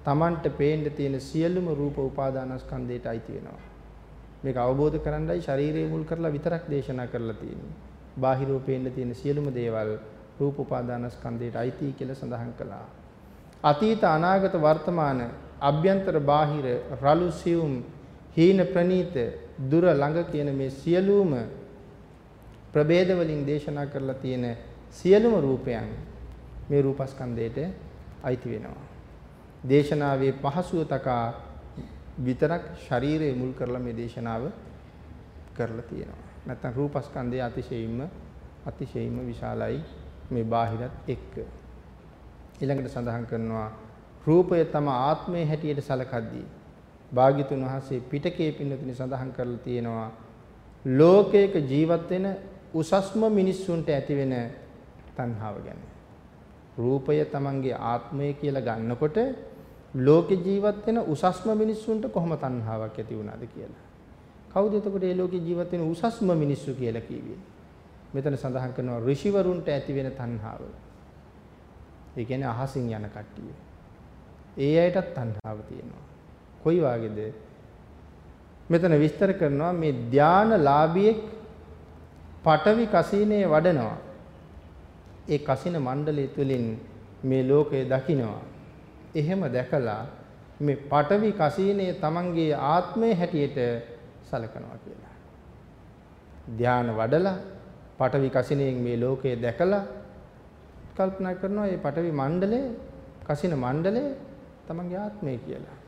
Tamanට පේන්න තියෙන සියලුම රූප උපාදානස්කන්ධයට අයිති වෙනවා. මේක අවබෝධ කරගන්නයි ශරීරයේ මුල් කරලා විතරක් දේශනා කරලා තියෙන්නේ. බාහිරව පේන්න තියෙන සියලුම දේවල් රූප උපාදානස්කන්ධයට අයිති කියලා සඳහන් කළා. අතීත අනාගත වර්තමාන අභ්‍යන්තර බාහිර රළු සියුම් හීන ප්‍රනීත දුර ළඟ කියන මේ සියලුම ප්‍රභේද වලින් දේශනා කරලා තියෙන සියලුම රූපයන් මේ රූපස්කන්ධයට අයිති වෙනවා. දේශනාවේ පහසුව තකා විතරක් ශරීරය මුල් කරලා මේ දේශනාව කරලා තියෙනවා. නැත්නම් රූපස්කන්ධය අතිශයින්ම අතිශයින්ම විශාලයි මේ බාහිරත් එක්ක. ඊළඟට සඳහන් කරනවා රූපය තම ආත්මයේ හැටියට සලකද්දී භාග්‍යතුන් වහන්සේ පිටකේ පින්නතුනි සඳහන් කරලා තියෙනවා ලෝකයක ජීවත් වෙන උසස්ම මිනිස්සුන්ට ඇති වෙන තණ්හාව ගැන. රූපය තමන්ගේ ආත්මය කියලා ගන්නකොට ලෝකේ ජීවත් වෙන උසස්ම මිනිස්සුන්ට කොහොම තණ්හාවක් ඇති වුණාද කියලා. කවුද එතකොට මේ ලෝකේ ජීවත් වෙන උසස්ම මිනිස්සු කියලා කිව්වේ? මෙතන සඳහන් කරනවා ඍෂිවරුන්ට ඇති වෙන තණ්හාව. ඒ කියන්නේ අහසින් යන කට්ටිය. ඒ අයටත් තණ්හාව තියෙනවා. කොයි වාගේද? මෙතන විස්තර කරනවා මේ ධානලාභියෙක් පටවි කසීනේ වඩනවා. ඒ කසින මණ්ඩලය තුලින් මේ ලෝකය දකිනවා. එහෙම දැකලා මේ පටවි කසීනේ තමන්ගේ ආත්මයේ හැටියට සලකනවා කියලා. ධාන වඩලා පටවි කසිනෙන් මේ ලෝකය දැකලා කල්පනා කරනවා මේ පටවි මණ්ඩලේ කසින මණ්ඩලේ තමන්ගේ ආත්මය කියලා.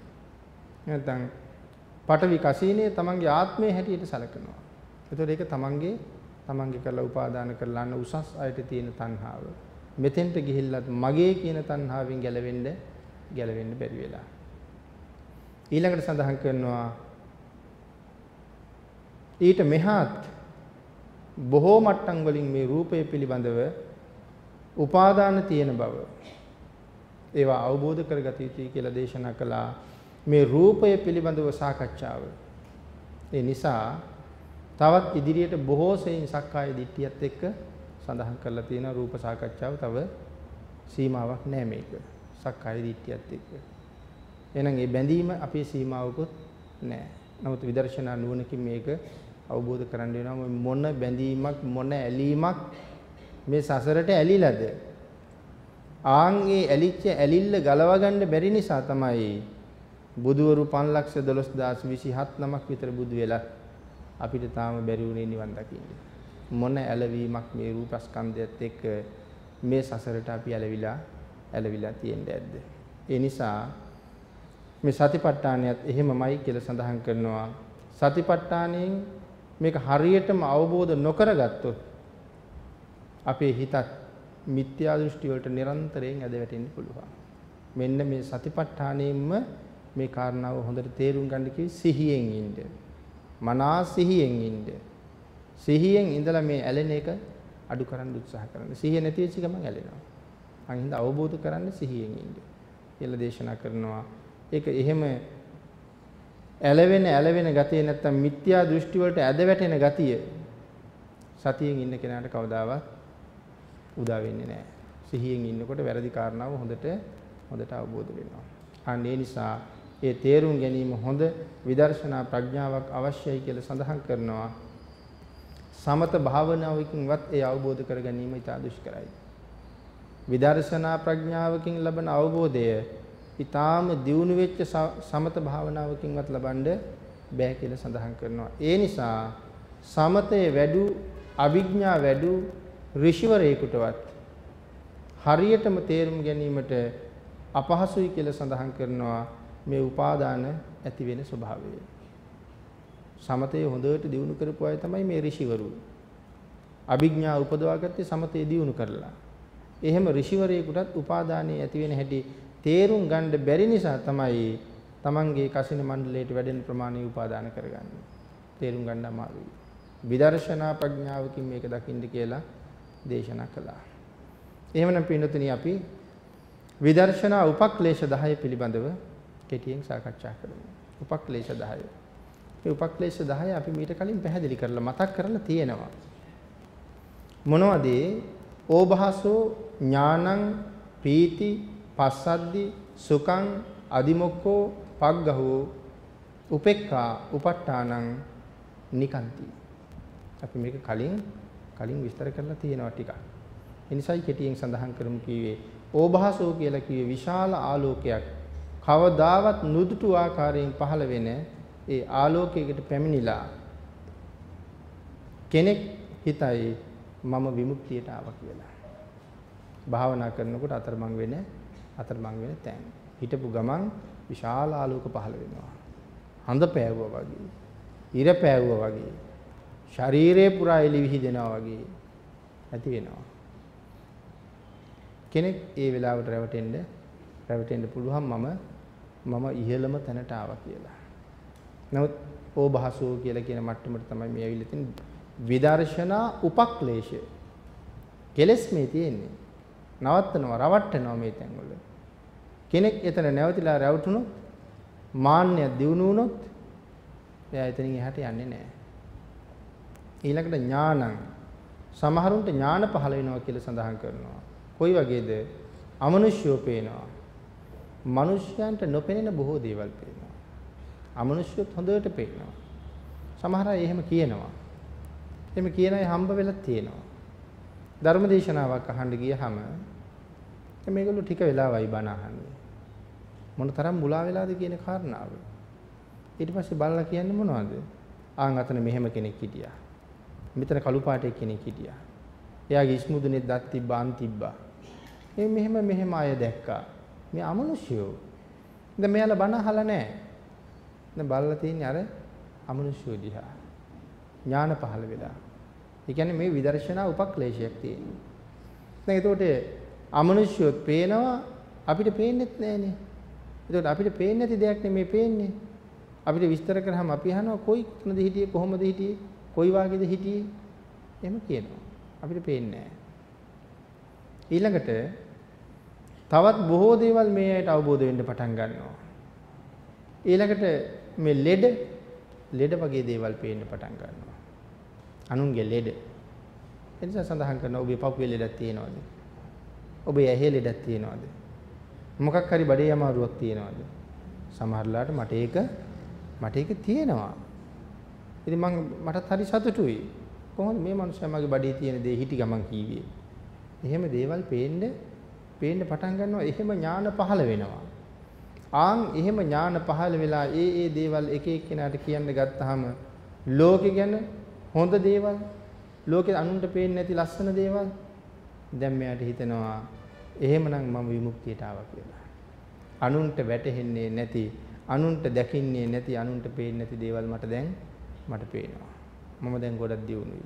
නැත්නම් පටවි කසීනේ තමන්ගේ ආත්මයේ හැටියට සලකනවා. ඒතකොට ඒක තමන්ගේ තමන්ගේ කරලා උපාදාන කරලා අන්න උසස් අයට තියෙන තණ්හාව. මෙතෙන්ට ගිහිල්ලත් මගේ කියන තණ්හාවෙන් ගැලවෙන්න ගැලවෙන්න බැරි වෙලා. ඊළඟට සඳහන් කරනවා ඊට මෙහාත් බොහෝ මට්ටම් වලින් මේ රූපය පිළිබඳව උපාදාන තියෙන බව ඒවා අවබෝධ කරගත යුතුයි කියලා දේශනා කළා මේ රූපය පිළිබඳව සාකච්ඡාව. ඒ නිසා තවත් ඉදිරියට බොහෝ සෙයින් සක්කාය දිට්ඨියත් එක්ක සඳහන් කරලා තියෙන රූප සාකච්ඡාව තව සීමාවක් නැහැ මේක. සක්කාය දිට්ඨියත් එක්ක. එහෙනම් මේ බැඳීම අපේ සීමාවකුත් නැහැ. නමුත් විදර්ශනා නුවණකින් මේක අවබෝධ කරගන්න වෙනවා මොන බැඳීමක් මොන ඇලීමක් මේ සසරට ඇලිලාද? ආන් ඒ ඇලිච්ච ඇලිල්ල ගලව ගන්න බැරි නිසා තමයි බුදුවරු 512027 නමක් විතර බුදු වෙලා අපිට තාම බැරි වුණේ නිවන් දකින්න. මොන ඇලවීමක් මේ රූපස්කන්ධයත් එක්ක මේ සසරට අපි ඇලවිලා ඇලවිලා තියෙන්නේ ඇද්ද? ඒ නිසා මේ සතිපට්ඨානයත් එහෙමමයි කියලා සඳහන් කරනවා. සතිපට්ඨානයෙන් මේක හරියටම අවබෝධ නොකරගත්තොත් අපේ හිතත් මිත්‍යා දෘෂ්ටි වලට නිරන්තරයෙන් ඇද වැටෙන්න පුළුවන්. මෙන්න මේ සතිපට්ඨානෙම්ම මේ කාරණාව හොඳට තේරුම් ගන්න කිව්වේ සිහියෙන් ඉන්න. මනා සිහියෙන් ඉන්න. සිහියෙන් ඉඳලා මේ ඇලෙන එක අඩු කරන්න උත්සාහ කරන්න. සිහිය නැති වෙච්ච ගමන් ඇලෙනවා. අනිත් අවබෝධ කරන්න සිහියෙන් ඉන්න. කියලා දේශනා කරනවා. ඒක එහෙම ඇලවෙන ඇලවෙන ගතිය නැත්තම් මිත්‍යා දෘෂ්ටි වලට ඇද වැටෙන ගතිය සතියෙන් ඉන්න කෙනාට කවදාවත් උදා වෙන්නේ නැහැ. සිහියෙන් ඉන්නකොට වැරදි කාරණාව හොඳට හොඳට අවබෝධ වෙනවා. අන්න ඒ නිසා ඒ තේරුම් ගැනීම හොඳ විදර්ශනා ප්‍රඥාවක් අවශ්‍යයි කියලා සඳහන් කරනවා. සමත භාවනාවකින්වත් ඒ අවබෝධ කර ගැනීම ඉතා දුෂ්කරයි. විදර්ශනා ප්‍රඥාවකින් ලබන අවබෝධය ඊටාම දියුණු වෙච්ච සමත භාවනාවකින්වත් ලබන්න බෑ කියලා සඳහන් කරනවා. ඒ නිසා සමතේ වැඩි අවිඥා වැඩි ඍෂිවරයෙකුටවත් හරියටම තේරුම් ගැනීමට අපහසුයි කියලා සඳහන් කරනවා මේ උපාදාන ඇති වෙන ස්වභාවය. සමතේ හොඳට දියුණු කරපු අය තමයි මේ ඍෂිවරු. අභිඥා උපදවාගත්තේ සමතේ දියුණු කරලා. එහෙම ඍෂිවරයෙකුටත් උපාදානයේ ඇති වෙන හැටි තේරුම් ගන්න බැරි නිසා තමයි තමන්ගේ කසින මණ්ඩලයට වැඩෙන ප්‍රමාණය උපාදාන කරගන්න. තේරුම් ගන්න අමාරුයි. විදර්ශනා ප්‍රඥාවකින් මේක දකින්න කියලා දේශනා කළා. එහෙමනම් පින්නතුනි අපි විදර්ශනා උපක්ලේශ 10 පිළිබඳව කෙටියෙන් සාකච්ඡා කරමු. උපක්ලේශ 10. මේ උපක්ලේශ 10 අපි මීට කලින් පැහැදිලි කරලා මතක් කරලා තියෙනවා. මොනවද ඕභාසෝ ඥානං පීති පස්සද්දි සුඛං අදිමොක්කෝ පග්ගහෝ උපෙක්ඛා උප ဋ ාණං නිකන්ති අපි මේක කලින් කලින් විස්තර කරලා තියෙනවා ටිකක් එනිසායි කෙටියෙන් සඳහන් කරමු කිව්වේ ඕභාසෝ කියලා කිව්වේ විශාල ආලෝකයක් කවදාවත් නුදුටු ආකාරයෙන් පහළ වෙන ඒ ආලෝකයකට පැමිණිලා කෙනෙක් හිතයි මම විමුක්තියට ආවා කියලා. භාවනා කරනකොට අතරමං වෙන අතරමං වෙන තැන්. හිටපු ගමන් විශාල ආලෝක පහළ වෙනවා. හඳ පෑවුවා වගේ. ඉර පෑවුවා වගේ. ශරීරේ පුරා එළි විහිදෙනවා වගේ ඇති වෙනවා. කෙනෙක් ඒ වෙලාවට රැවටෙන්න රැවටෙන්න පුළුවන් මම මම ඉහළම තැනට ආවා කියලා. නමුත් ඕභාසෝ කියලා කියන මට්ටමට තමයි මේ ඇවිල්ලා තියෙන්නේ. විදර්ශනා උපක්ලේශය. කෙලස් මේ තියෙන්නේ. නවත්තනවා, රවට්ටනවා මේ තැන්වල. කෙනෙක් එතන නැවතිලා රැවටුනොත් මාන්නය දියුණු වුණොත් එයා එතනින් එහාට යන්නේ නැහැ. ඊළඟට ඥානං සමහරුන්ට ඥාන පහළ වෙනවා කියලා සඳහන් කරනවා. කොයි වගේද? අමනුෂ්‍යෝ පේනවා. මිනිස්යන්ට නොපෙනෙන බොහෝ දේවල් පේනවා. අමනුෂ්‍යොත් හොඳට පේනවා. සමහර අය එහෙම කියනවා. එහෙම කියන අය හම්බ වෙලා තියෙනවා. ධර්මදේශනාවක් අහන්න ගියහම මේගොල්ලෝ ටික වෙලාවයි බණ අහන්නේ. මොන තරම් මුලා වෙලාද කියන කාරණාව. ඊට පස්සේ බලලා කියන්නේ මොනවද? ආන් අතන මෙහෙම කෙනෙක් හිටියා. මෙතන කළු පාටේ කෙනෙක් හිටියා. එයාගේ ඉස්මුදුනේ දත් තිබ්බා අන් තිබ්බා. මේ මෙහෙම මෙහෙම අය දැක්කා. මේ අමනුෂ්‍යයෝ. දැන් මෙයාලා බණ අහලා නැහැ. දැන් බලලා තියෙන්නේ අර අමනුෂ්‍යෝ දිහා. ඥාන පහළ වෙලා. ඒ කියන්නේ මේ විදර්ශනා උපක්ලේශයක් තියෙනවා. දැන් එතකොට අමනුෂ්‍යොත් පේනවා අපිට පේන්නෙත් නෑනේ. එතකොට අපිට පේන්නේ නැති දෙයක් නෙමේ පේන්නේ. අපිට විස්තර කරාම අපි අහනවා කොයි කොනද හිටියේ කොහොමද හිටියේ කොයි වාගේද හිටියේ එහෙම කියනවා. අපිට පේන්නේ ඊළඟට තවත් බොහෝ දේවල් මේ ඇයට අවබෝධ වෙන්න පටන් ගන්නවා. ඊළඟට මේ ලෙඩ ලෙඩ වගේ දේවල් පේන්න පටන් ගන්නවා. අනුන්ගේ ලෙඩ. එනිසා සඳහන් කරනවා ඔබේ පපුවේ ලෙඩක් තියෙනවද? ඔබේ ඇහි ලෙඩක් තියෙනවද? මොකක් හරි බඩේ අමාරුවක් තියෙනවද? සමහරලාට මට ඒක මට ඒක තියෙනවා. ඉතින් මම මටත් හරි සතුටුයි. කොහොමද මේ මනුස්සයා මගේ බඩේ තියෙන දේ හිටි ගමන් කීවේ? එහෙම දේවල් පේන්න පේන්න පටන් ගන්නවා. එහෙම ඥාන පහළ වෙනවා. ආන් එහෙම ඥාන පහළ වෙලා ඒ ඒ දේවල් එක එක්කෙනාට කියන්න ගත්තාම ලෝකෙ ගැන හොඳ දේවල් ලෝකේ අනුන්ට පේන්නේ නැති ලස්සන දේවල් දැන් මෙයාට හිතෙනවා එහෙමනම් මම විමුක්තියට ආවා කියලා. අනුන්ට වැටහෙන්නේ නැති අනුන්ට දකින්නේ නැති අනුන්ට පේන්නේ නැති දේවල් මට දැන් මට පේනවා. මම දැන් ගොඩක් දියුණුයි.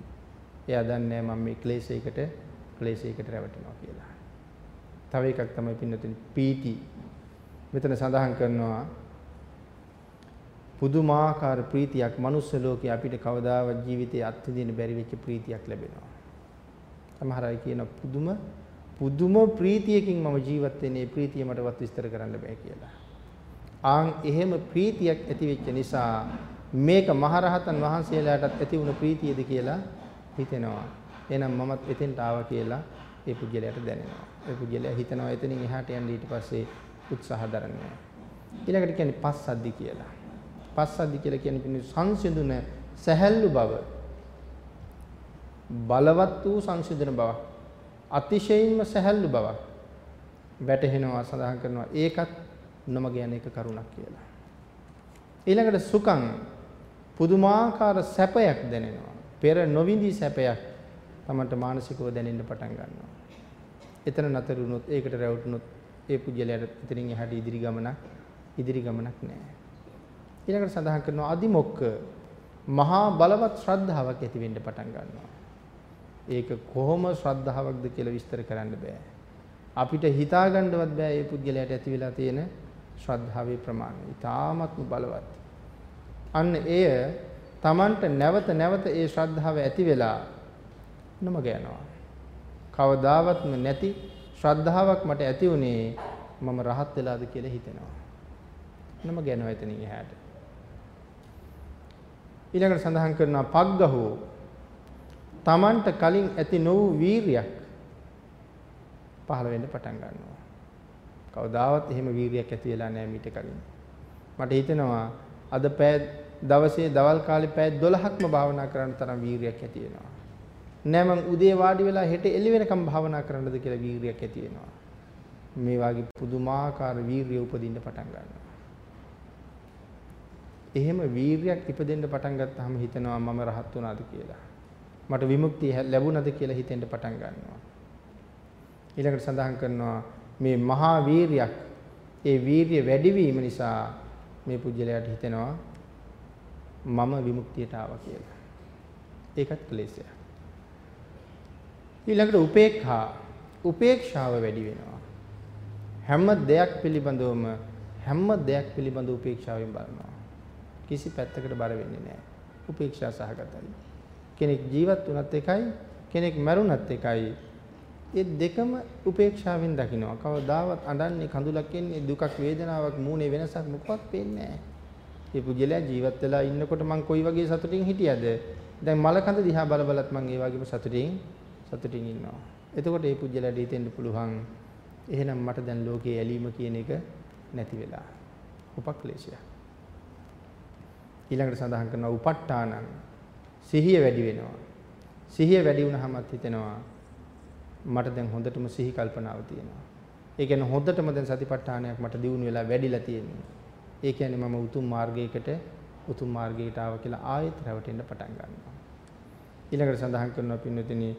එයා දන්නේ මම මේ ක්ලේශයකට ක්ලේශයකට රැවටෙනවා කියලා. තව එකක් තමයි පින්නතුනි පීටි. මෙතන සඳහන් කරනවා පුදුමාකාර ප්‍රීතියක් මනුස්ස ලෝකේ අපිට කවදාවත් ජීවිතේ අත්විඳින්න බැරි වෙච්ච ප්‍රීතියක් ලැබෙනවා. සමහර අය කියන පුදුම පුදුම ප්‍රීතියකින් මම ජීවත් වෙන්නේ ප්‍රීතිය මටවත් විස්තර කරන්න බෑ කියලා. ආන් එහෙම ප්‍රීතියක් ඇති වෙච්ච නිසා මේක මහරහතන් වහන්සේලාටත් ඇති වුණ ප්‍රීතියද කියලා හිතෙනවා. එහෙනම් මමත් එතෙන්ට ආවා කියලා ඒ පුජ්‍යලයට දැනෙනවා. ඒ පුජ්‍යලයා හිතනවා එතනින් එහාට යන්න ඊට පස්සේ උත්සාහ දරනවා. ඊළඟට කියන්නේ පස්සද්ධි කියලා. පස්සද්ධි කියලා කියන්නේ සංසිඳුන සැහැල්ලු බව. බලවත් වූ සංසිඳන බව. අතිශයින්ම සැහැල්ලු බවක් වැටහෙනවා සඳහන් කරනවා. ඒකත් නොමග යන එක කරුණක් කියලා. ඊළඟට සුඛං පුදුමාකාර සැපයක් දැනෙනවා. පෙර නොවිඳි සැපයක් තමන්ට මානසිකව දැනෙන්න පටන් ගන්නවා. එතන නතර වුණොත් ඒකට රැවටුනොත් ඒ පුජ්‍යලයට ඉතින් එහාට ඉදිරි ගමනක් ඉදිරි ගමනක් නැහැ. ඊළඟට සඳහන් කරනවා අදිමොක්ක මහා බලවත් ශ්‍රද්ධාවක් ඇති වෙන්න පටන් ගන්නවා. ඒක කොහොම ශ්‍රද්ධාවක්ද කියලා විස්තර කරන්න බෑ. අපිට හිතා ගන්නවත් බෑ මේ පුද්ගලයාට ඇති වෙලා තියෙන ශ්‍රද්ධාවේ ප්‍රමාණය. ඊ타ත්ම බලවත්. අන්න එය Tamanට නැවත නැවත ඒ ශ්‍රද්ධාව ඇති වෙලා නොමග යනවා. කවදාවත්ම නැති ශ්‍රද්ධාවක් මට ඇති උනේ මම රහත් වෙලාද කියලා හිතෙනවා. නොමග යනවා එතනින් එහාට. ඊළඟට සඳහන් කරනවා පග්ගහෝ Tamanට කලින් ඇති නො වූ වීරියක් පහළ වෙන්න පටන් ගන්නවා. කවදාවත් එහෙම වීරියක් ඇති වෙලා නැහැ මීට කලින්. මට හිතෙනවා අද පෑ දවසේ දවල් කාලේ පැය 12ක්ම භාවනා කරන්න තරම් වීරියක් ඇති වෙනවා. නෑ මං උදේ වාඩි වෙලා හෙට එළි වෙනකම් භාවනා කරන්නද කියලා වීරියක් ඇති වෙනවා. මේ වගේ පුදුමාකාර වීරිය උපදින්න පටන් ගන්නවා. එහෙම වීරියක් ඉපදෙන්න පටන් ගත්තාම හිතනවා මම රහත් වුණාද කියලා. මට විමුක්තිය ලැබුණාද කියලා හිතෙන්න පටන් ගන්නවා. ඊළඟට සඳහන් කරනවා මේ මහා වීරියක් ඒ වීරිය වැඩිවීම නිසා මේ පුජ්‍යලයට හිතෙනවා මම විමුක්තියට ආවා කියලා. ඒකත් ක්ලේශයක්. ඊළඟට උපේක්ඛා උපේක්ෂාව වැඩි වෙනවා. හැම දෙයක් පිළිබඳවම හැම දෙයක් පිළිබඳව උපේක්ෂාවෙන් බලනවා. කිසි පැත්තකට බර වෙන්නේ නැහැ. උපේක්ෂා සහගතයි. කෙනෙක් ජීවත් වුණත් එකයි කෙනෙක් මැරුණත් එකයි. ඒ දෙකම උපේක්ෂාවෙන් දකිනවා. කවදාවත් අඬන්නේ කඳුලක් එන්නේ දුකක් වේදනාවක් මූණේ වෙනසක් මොකවත් පේන්නේ නැහැ. ඒ පුජ්‍යලයා ජීවත් වෙලා ඉන්නකොට මං කොයි වගේ සතුටින් හිටියද? දැන් මල කඳ දිහා බල බලත් මං ඒ වගේම සතුටින් සතුටින් ඉන්නවා. එතකොට ඒ පුජ්‍යලයාට හිතෙන්න පුළුවන් එහෙනම් මට දැන් ලෝකේ ඇලීම කියන එක නැති වෙලා. උපක්ලේශය. ඊළඟට සඳහන් කරනවා උප ဋ ාණං සිහිය වැඩි වෙනවා. සිහිය වැඩි වුණාමත් හිතෙනවා මට දැන් හොඳටම සිහි කල්පනාව තියෙනවා. ඒ කියන්නේ හොඳටම දැන් සතිපට්ඨානයක් මට දිනු වෙලා වැඩිලා තියෙනවා. ඒ කියන්නේ මම උතුම් මාර්ගයකට උතුම් මාර්ගයට ආව කියලා ආයෙත් රැවටෙන්න පටන් ගන්නවා. ඊළඟට සඳහන් කරනවා පින්නතිනි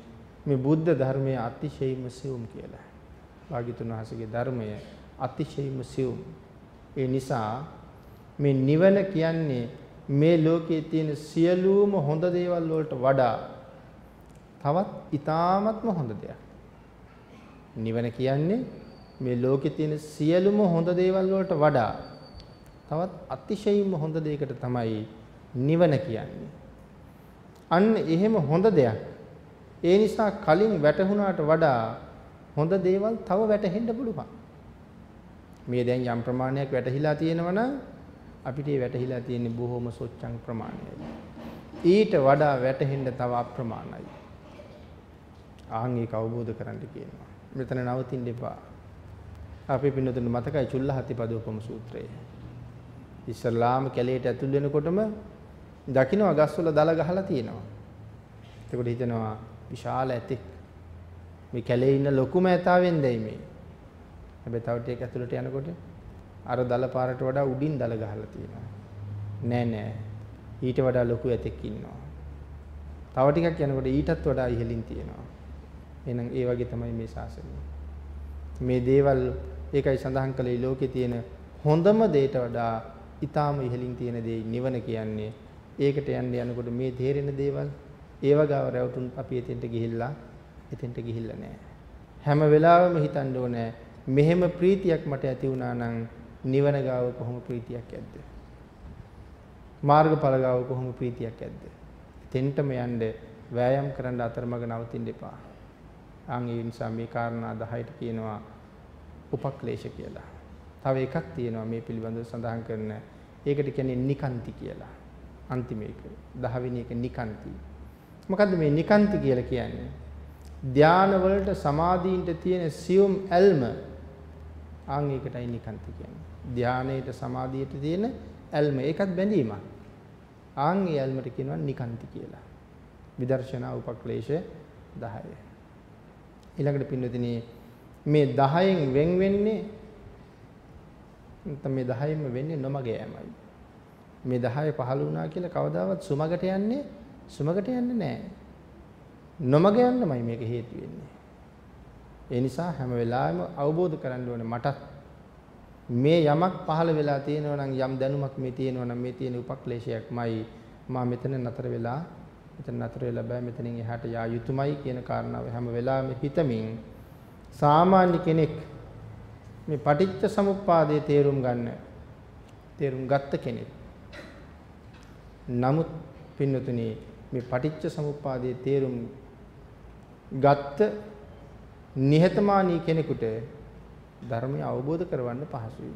මේ බුද්ධ ධර්මයේ අතිශයින්ම සියුම් කියලා. භාග්‍යතුන් වහන්සේගේ ධර්මය අතිශයින්ම සියුම්. ඒ නිසා මේ නිවන කියන්නේ මේ ලෝකයේ තියෙන සියලුම හොඳ දේවල් වලට වඩා තවත් ඊ타ත්ම හොඳ දෙයක්. නිවන කියන්නේ මේ ලෝකයේ තියෙන සියලුම හොඳ දේවල් වලට වඩා තවත් අතිශයින්ම හොඳ දෙයකට තමයි නිවන කියන්නේ. අන්න එහෙම හොඳ දෙයක්. ඒ නිසා කලින් වැටහුණාට වඩා හොඳ දේවල් තව වැටහෙන්න පුළුවන්. මේ දැන් යම් ප්‍රමාණයක් වැටහිලා තියෙනවනම් අපිට ඒ වැටහිලා තියෙන්නේ බොහොම සොච්චං ප්‍රමාණයයි. ඊට වඩා වැටහෙන්න තව අප්‍රමාණයි. ආන් ඒක අවබෝධ කරගන්න කියනවා. මෙතන නවතින්න එපා. අපි පින්නතුන් මතකයි චුල්ලහතිපදෝපම සූත්‍රය. ඉස්ලාම කැලේට ඇතුල් වෙනකොටම දකින්න ගස්වල දල ගහලා තියෙනවා. එතකොට හිතනවා විශාල ඇතෙක් මේ කැලේ ඉන්න ලොකුම ඇතාවෙන් දෙයි මේ. හැබැයි තව ටිකක් ඇතුළට යනකොට අර දල පාරට වඩා උඩින් දල ගහලා තියෙනවා. නෑ නෑ. ඊට වඩා ලොකු ඇතෙක් ඉන්නවා. තව ටිකක් යනකොට ඊටත් වඩා ඉහළින් තියෙනවා. එහෙනම් ඒ වගේ තමයි මේ ශාසනය. මේ දේවල් ඒකයි සඳහන් කළේ ලෝකේ තියෙන හොඳම දෙයට වඩා ඊටාම ඉහළින් තියෙන දේ නිවන කියන්නේ. ඒකට යන්න යනකොට මේ තේරෙන දේවල් ඒව ගාව රැවටුන් අපි එතෙන්ට ගිහිල්ලා එතෙන්ට ගිහිල්ලා නැහැ. හැම වෙලාවෙම හිතන්න ඕනේ මෙහෙම ප්‍රීතියක් මට ඇති වුණා නම් නිවන ගාව කොහොම ප්‍රීතියක් ඇද්ද? මාර්ගඵල ගාව කොහොම ප්‍රීතියක් ඇද්ද? තෙන්ටම යන්න වෑයම් කරන්න අතරමඟ නවතින්න එපා. ආන් ඒ නිසා මේ කාරණා 10ට කියනවා උපක්ලේශ කියලා. තව එකක් තියෙනවා මේ පිළිබඳව සඳහන් කරන ඒකට කියන්නේ නිකාන්ති කියලා. අන්තිම එක 10 වෙනි එක නිකාන්ති. මොකද්ද මේ නිකාන්ති කියලා කියන්නේ? ධාන වලට සමාධීන්ට තියෙන සියුම් ඇල්ම ආන් ඒකටයි නිකාන්ති කියන්නේ. ධානයේට සමාධියට තියෙන ඇල්ම ඒකත් බැඳීමක්. ආන් ඒ ඇල්මට කියනවා නිකාන්ති කියලා. විදර්ශනා උපක්ලේශ 10. ඊළඟට පින්නදිනේ මේ 10න් වෙන් වෙන්නේ නැත්නම් මේ 10න්ම වෙන්නේ නොමග යෑමයි. මේ 10 පහළ වුණා කියලා කවදාවත් සුමගට යන්නේ සුමගට යන්නේ නැහැ. නොමග යන්නමයි මේක හේතු වෙන්නේ. ඒ නිසා හැම වෙලාවෙම අවබෝධ කරගන්න ඕනේ මටත් මේ යමක් පහළ වෙලා තියෙනවා නම් යම් දැනුමක් මේ තියෙනවා නම් මේ තියෙන උපක්ලේශයක්මයි මා මෙතන නතර වෙලා මෙතන නතර වෙලා බෑ මෙතනින් එහාට යා යුතුයමයි කියන කාරණාව හැම වෙලාවෙම හිතමින් සාමාන්‍ය කෙනෙක් මේ පටිච්ච සමුප්පාදයේ තේරුම් ගන්න තේරුම් ගත්ත කෙනෙක්. නමුත් පින්නතුනි මේ පටිච්ච සමුප්පාදයේ තේරුම් ගත්ත නිහතමානී කෙනෙකුට ධර්මය අවබෝධ කරවන්න පහසුයි.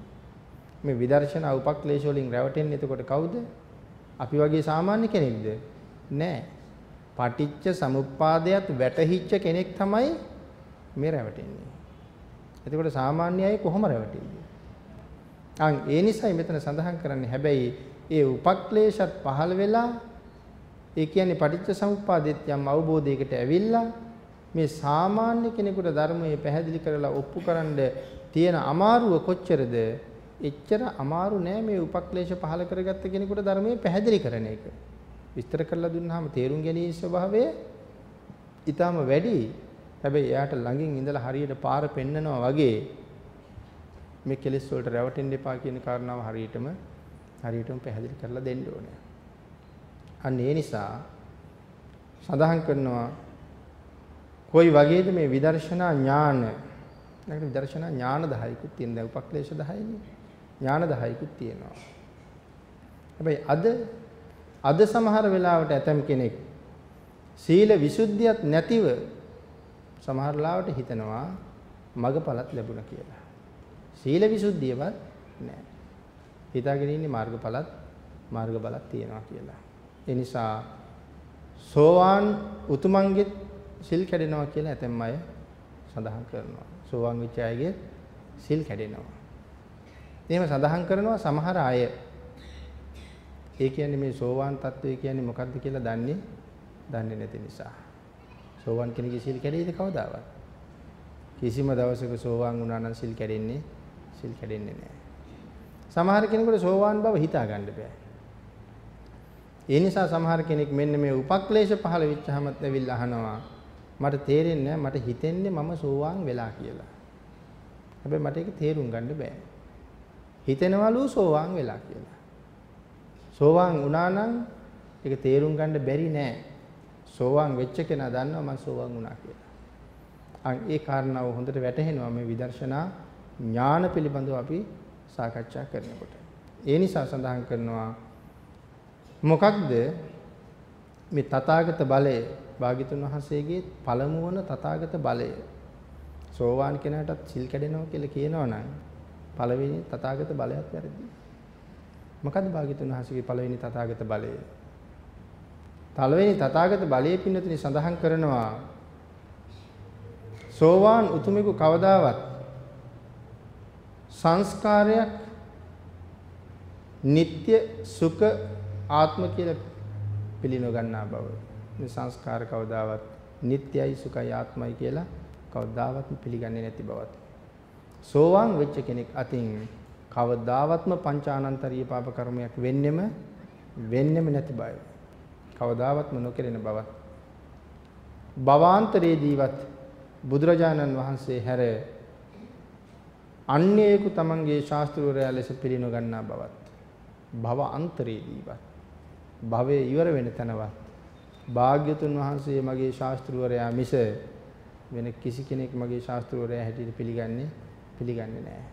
මේ විදර්ශනා උපක්ලේශ වලින් රැවටෙන්නේ එතකොට කවුද? අපි වගේ සාමාන්‍ය කෙනෙක්ද? නෑ. පටිච්ච සමුප්පාදයට වැටහිච්ච කෙනෙක් තමයි මේ රැවටෙන්නේ. එතකොට සාමාන්‍ය අය කොහොම රැවටෙන්නේ? අන් ඒ නිසයි මෙතන සඳහන් කරන්නේ හැබැයි ඒ උපක්ලේශත් පහළ වෙලා ඒ කියන්නේ පටිච්ච සමුප්පාදෙත් යම් අවබෝධයකට ඇවිල්ලා මේ සාමාන්‍ය කෙනෙකුට ධර්මයේ පැහැදිලි කරලා ඔප්පු කරන්න තියෙන අමාරුව කොච්චරද? එච්චර අමාරු නෑ මේ උපක්ලේශ පහල කරගත්ත කෙනෙකුට ධර්මයේ පැහැදිලි කරන එක. විස්තර කරලා දුන්නාම තේරුම් ගැනීම ස්වභාවය ඊටාම වැඩි. හැබැයි එයාට ළඟින් ඉඳලා හරියට පාර පෙන්නනවා වගේ මේ කෙලෙස් වලට රැවටෙන්න එපා කියන කාරණාව හරියටම හරියටම පැහැදිලි කරලා දෙන්න ඕනේ. අන්න ඒ නිසා සඳහන් කරනවා කොයි වගේද මේ විදර්ශනා ඥාන? නැකට විදර්ශනා ඥාන 10කුත් තියෙන. දැන් උපක්ලේශ 10නේ ඥාන 10කුත් තියෙනවා. හැබැයි අද අද සමහර වෙලාවට ඇතම් කෙනෙක් සීල විසුද්ධියත් නැතිව සමහර ලාවට හිතනවා මගපලත් ලැබුණා කියලා. සීල විසුද්ධියවත් නැහැ. හිතාගෙන ඉන්නේ මාර්ගඵලත් මාර්ගඵලත් තියෙනවා කියලා. ඒ නිසා සෝවාන් උතුමන්ගේ සිල් කැඩෙනවා කියලා ඇතැම් අය සඳහන් කරනවා. සෝවාන් වෙච්ච අයගේ සිල් කැඩෙනවා. එහෙම සඳහන් කරනවා සමහර අය. ඒ කියන්නේ මේ සෝවාන් තත්වය කියන්නේ මොකක්ද කියලා දන්නේ දන්නේ නැති නිසා. සෝවාන් කෙනෙකුගේ සිල් කැඩෙයිද කවදාවත්? කිසිම දවසක සෝවාන් වුණා නම් සිල් කැඩෙන්නේ සිල් කැඩෙන්නේ නැහැ. සමහර කෙනෙකුට සෝවාන් බව හිතා ගන්න බෑ. ඒ නිසා සමහර කෙනෙක් මෙන්න මේ උපක්ලේශ පහළ වෙච්චහම ඇවිල්ලා අහනවා මට තේරෙන්නේ මට හිතෙන්නේ මම සෝවාන් වෙලා කියලා. හැබැයි මට ඒක තේරුම් ගන්න බෑ. හිතෙනවලු සෝවාන් වෙලා කියලා. සෝවාන් වුණා නම් ඒක තේරුම් ගන්න බැරි නෑ. සෝවාන් වෙච්ච කෙනා දන්නවා මම සෝවාන් වුණා කියලා. අන් ඒ කාරණාව හොඳට වැටහෙනවා මේ විදර්ශනා ඥාන පිළිබඳව අපි සාකච්ඡා කරනකොට. ඒ නිසා සඳහන් කරනවා මොකක්ද මේ තථාගත බලය භාග්‍යතුන් වහන්සේගේ පළමු වන තථාගත බලය සෝවාන් කෙනාටත් සිල් කැඩෙනවා කියලා කියනවා නම් පළවෙනි තථාගත බලයත් වැරදි. මොකද්ද භාග්‍යතුන් වහන්සේගේ පළවෙනි තථාගත බලය? පළවෙනි තථාගත බලයේ පින්නතුනි සඳහන් කරනවා සෝවාන් උතුමෙකු කවදාවත් සංස්කාරයක් නিত্য සුඛ ආත්ම කියලා පිළිනො ගන්නා බව. මේ සංස්කාර කවදාවත් නිට්ටයයි සුඛයි ආත්මයි කියලා කවදාවත් පිළිගන්නේ නැති බවත්. සෝවාන් වෙච්ච කෙනෙක් අතින් කවදාවත්ම පංචානන්තරීය පාප කර්මයක් වෙන්නෙම වෙන්නෙම නැති බවයි. කවදාවත්ම නොකරන බවත්. භවාන්තරයේදීවත් බුදුරජාණන් වහන්සේ හැර අන්‍යයෙකු තමන්ගේ ශාස්ත්‍රවරයා ලෙස පිළිනො ගන්නා බවත්. භව අන්තරයේදීවත් භවයේ ඉවර වෙන තැනවත් භාග්‍යතුන් වහන්සේ මගේ ශාස්ත්‍රවරයා මිස වෙන කිසි කෙනෙක් මගේ ශාස්ත්‍රවරයා හැටියට පිළිගන්නේ පිළිගන්නේ නැහැ.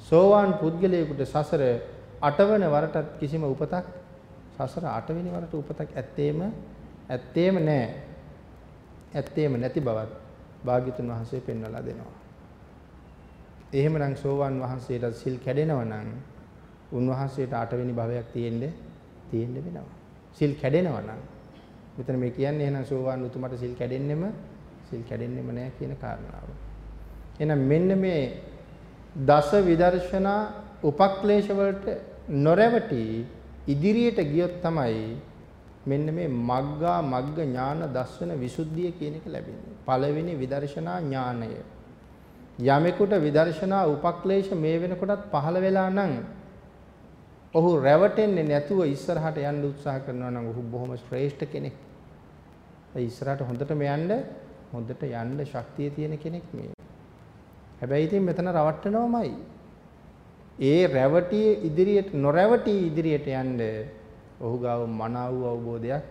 සෝවාන් පුද්ගලයෙකුට සසර අටවන වරටත් කිසිම උපතක් සසර අටවෙනි වරට උපතක් ඇත්තේම ඇත්තේම නැහැ. ඇත්තේම නැති බවත් භාග්‍යතුන් වහන්සේ පෙන්වලා දෙනවා. එහෙමනම් සෝවාන් වහන්සේට සිල් කැඩෙනවා නම් උන්වහන්සේට අටවෙනි භවයක් තියෙන්න තියෙන්න වෙනවා. සිල් කැඩෙනවා නම් මෙතන මේ කියන්නේ එහෙනම් සෝවාන් උතුමට සිල් කැඩෙන්නෙම සිල් කැඩෙන්නෙම නෑ කියන කාරණාව. එහෙනම් මෙන්න මේ දස විදර්ශනා උපක්ලේශ වලට නොරැවටි ඉදිරියට ගියොත් තමයි මෙන්න මේ මග්ගා මග්ග ඥාන දස්සන විසුද්ධිය කියන එක ලැබෙන්නේ. පළවෙනි විදර්ශනා ඥානය. යමෙකුට විදර්ශනා උපක්ලේශ මේ වෙනකොටත් පහළ වෙලා නම් ඔහු රැවටෙන්නේ නැතුව ඉස්සරහට යන්න උත්සාහ කරනවා නම් ඔහු බොහොම ශ්‍රේෂ්ඨ කෙනෙක්. ඒ ඉස්සරහට හොඳටම යන්න හොඳට යන්න ශක්තිය තියෙන කෙනෙක් මේ. හැබැයි ඉතින් මෙතන රවට්ටනවමයි. ඒ රැවටියේ ඉදිරියට නොරැවටි ඉදිරියට යන්න ඔහු ගාව මනාව වූ අවබෝධයක්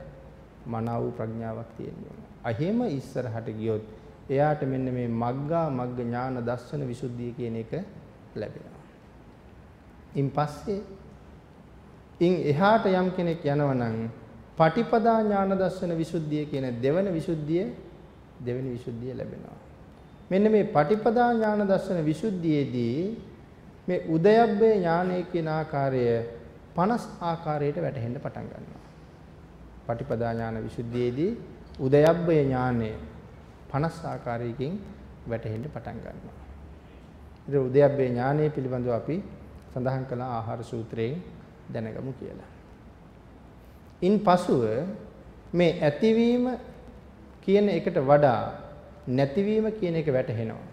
මනාව වූ ප්‍රඥාවක් තියෙනවා. අහිම ඉස්සරහට ගියොත් එයාට මෙන්න මේ මග්ගා මග්ග ඥාන දර්ශන විසුද්ධිය කියන එක ලැබෙනවා. ඉන් පස්සේ ඉන් එහාට යම් කෙනෙක් යනවා නම් පටිපදා ඥාන දර්ශන විසුද්ධිය කියන දෙවන විසුද්ධිය දෙවෙනි විසුද්ධිය ලැබෙනවා. මෙන්න මේ පටිපදා ඥාන දර්ශන විසුද්ධියේදී මේ උදයබ්බේ ඥානය කියන ආකාරය 50 ආකාරයට වැටහෙන්න පටන් ගන්නවා. පටිපදා ඥාන විසුද්ධියේදී උදයබ්බේ ඥානය 50 ආකාරයකින් වැටහෙන්න පටන් ගන්නවා. ඉතින් උදයබ්බේ ඥානය පිළිබඳව අපි සඳහන් කළ ආහාර සූත්‍රයෙන් දැනගමු කියලා. ඉන් පසුව මේ ඇතිවීම කියන එකට වඩා නැතිවීම කියන එක වැටහෙනවා.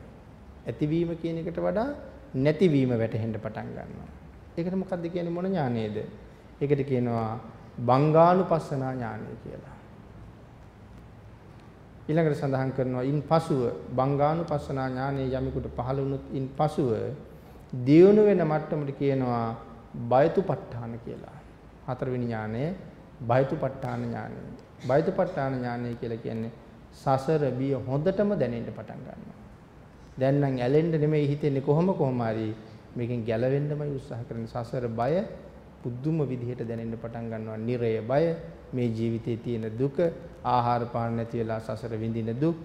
ඇතිවීම කියන එකට වඩා නැතිවීම වැටහෙන්න පටන් ගන්නවා. ඒකට මොකද්ද කියන්නේ මොන ඥානයේද? ඒකට කියනවා බංගානුපස්සනා ඥානය කියලා. ඊළඟට සඳහන් කරනවා ඉන් පසුව බංගානුපස්සනා ඥානයේ යමෙකුට පහළ වුණොත් ඉන් පසුව දියුණු වෙන මට්ටමට කියනවා බයතුපත්ඨාන කියලා. හතරවෙනි ඥානය බයතුපත්ඨාන ඥානය. බයතුපත්ඨාන ඥානය කියලා කියන්නේ සසර බිය හොඳටම දැනෙන්න පටන් ගන්නවා. දැන් නම් ඇලෙන්න නෙමෙයි හිතෙන්නේ කොහොම කොහම හරි මේකෙන් ගැලවෙන්නමයි උත්සාහ කරන්නේ. සසර බය පුදුම විදිහට දැනෙන්න පටන් ගන්නවා. නිරය බය, මේ ජීවිතයේ තියෙන දුක, ආහාර පාන නැති වෙලා සසර විඳින දුක්,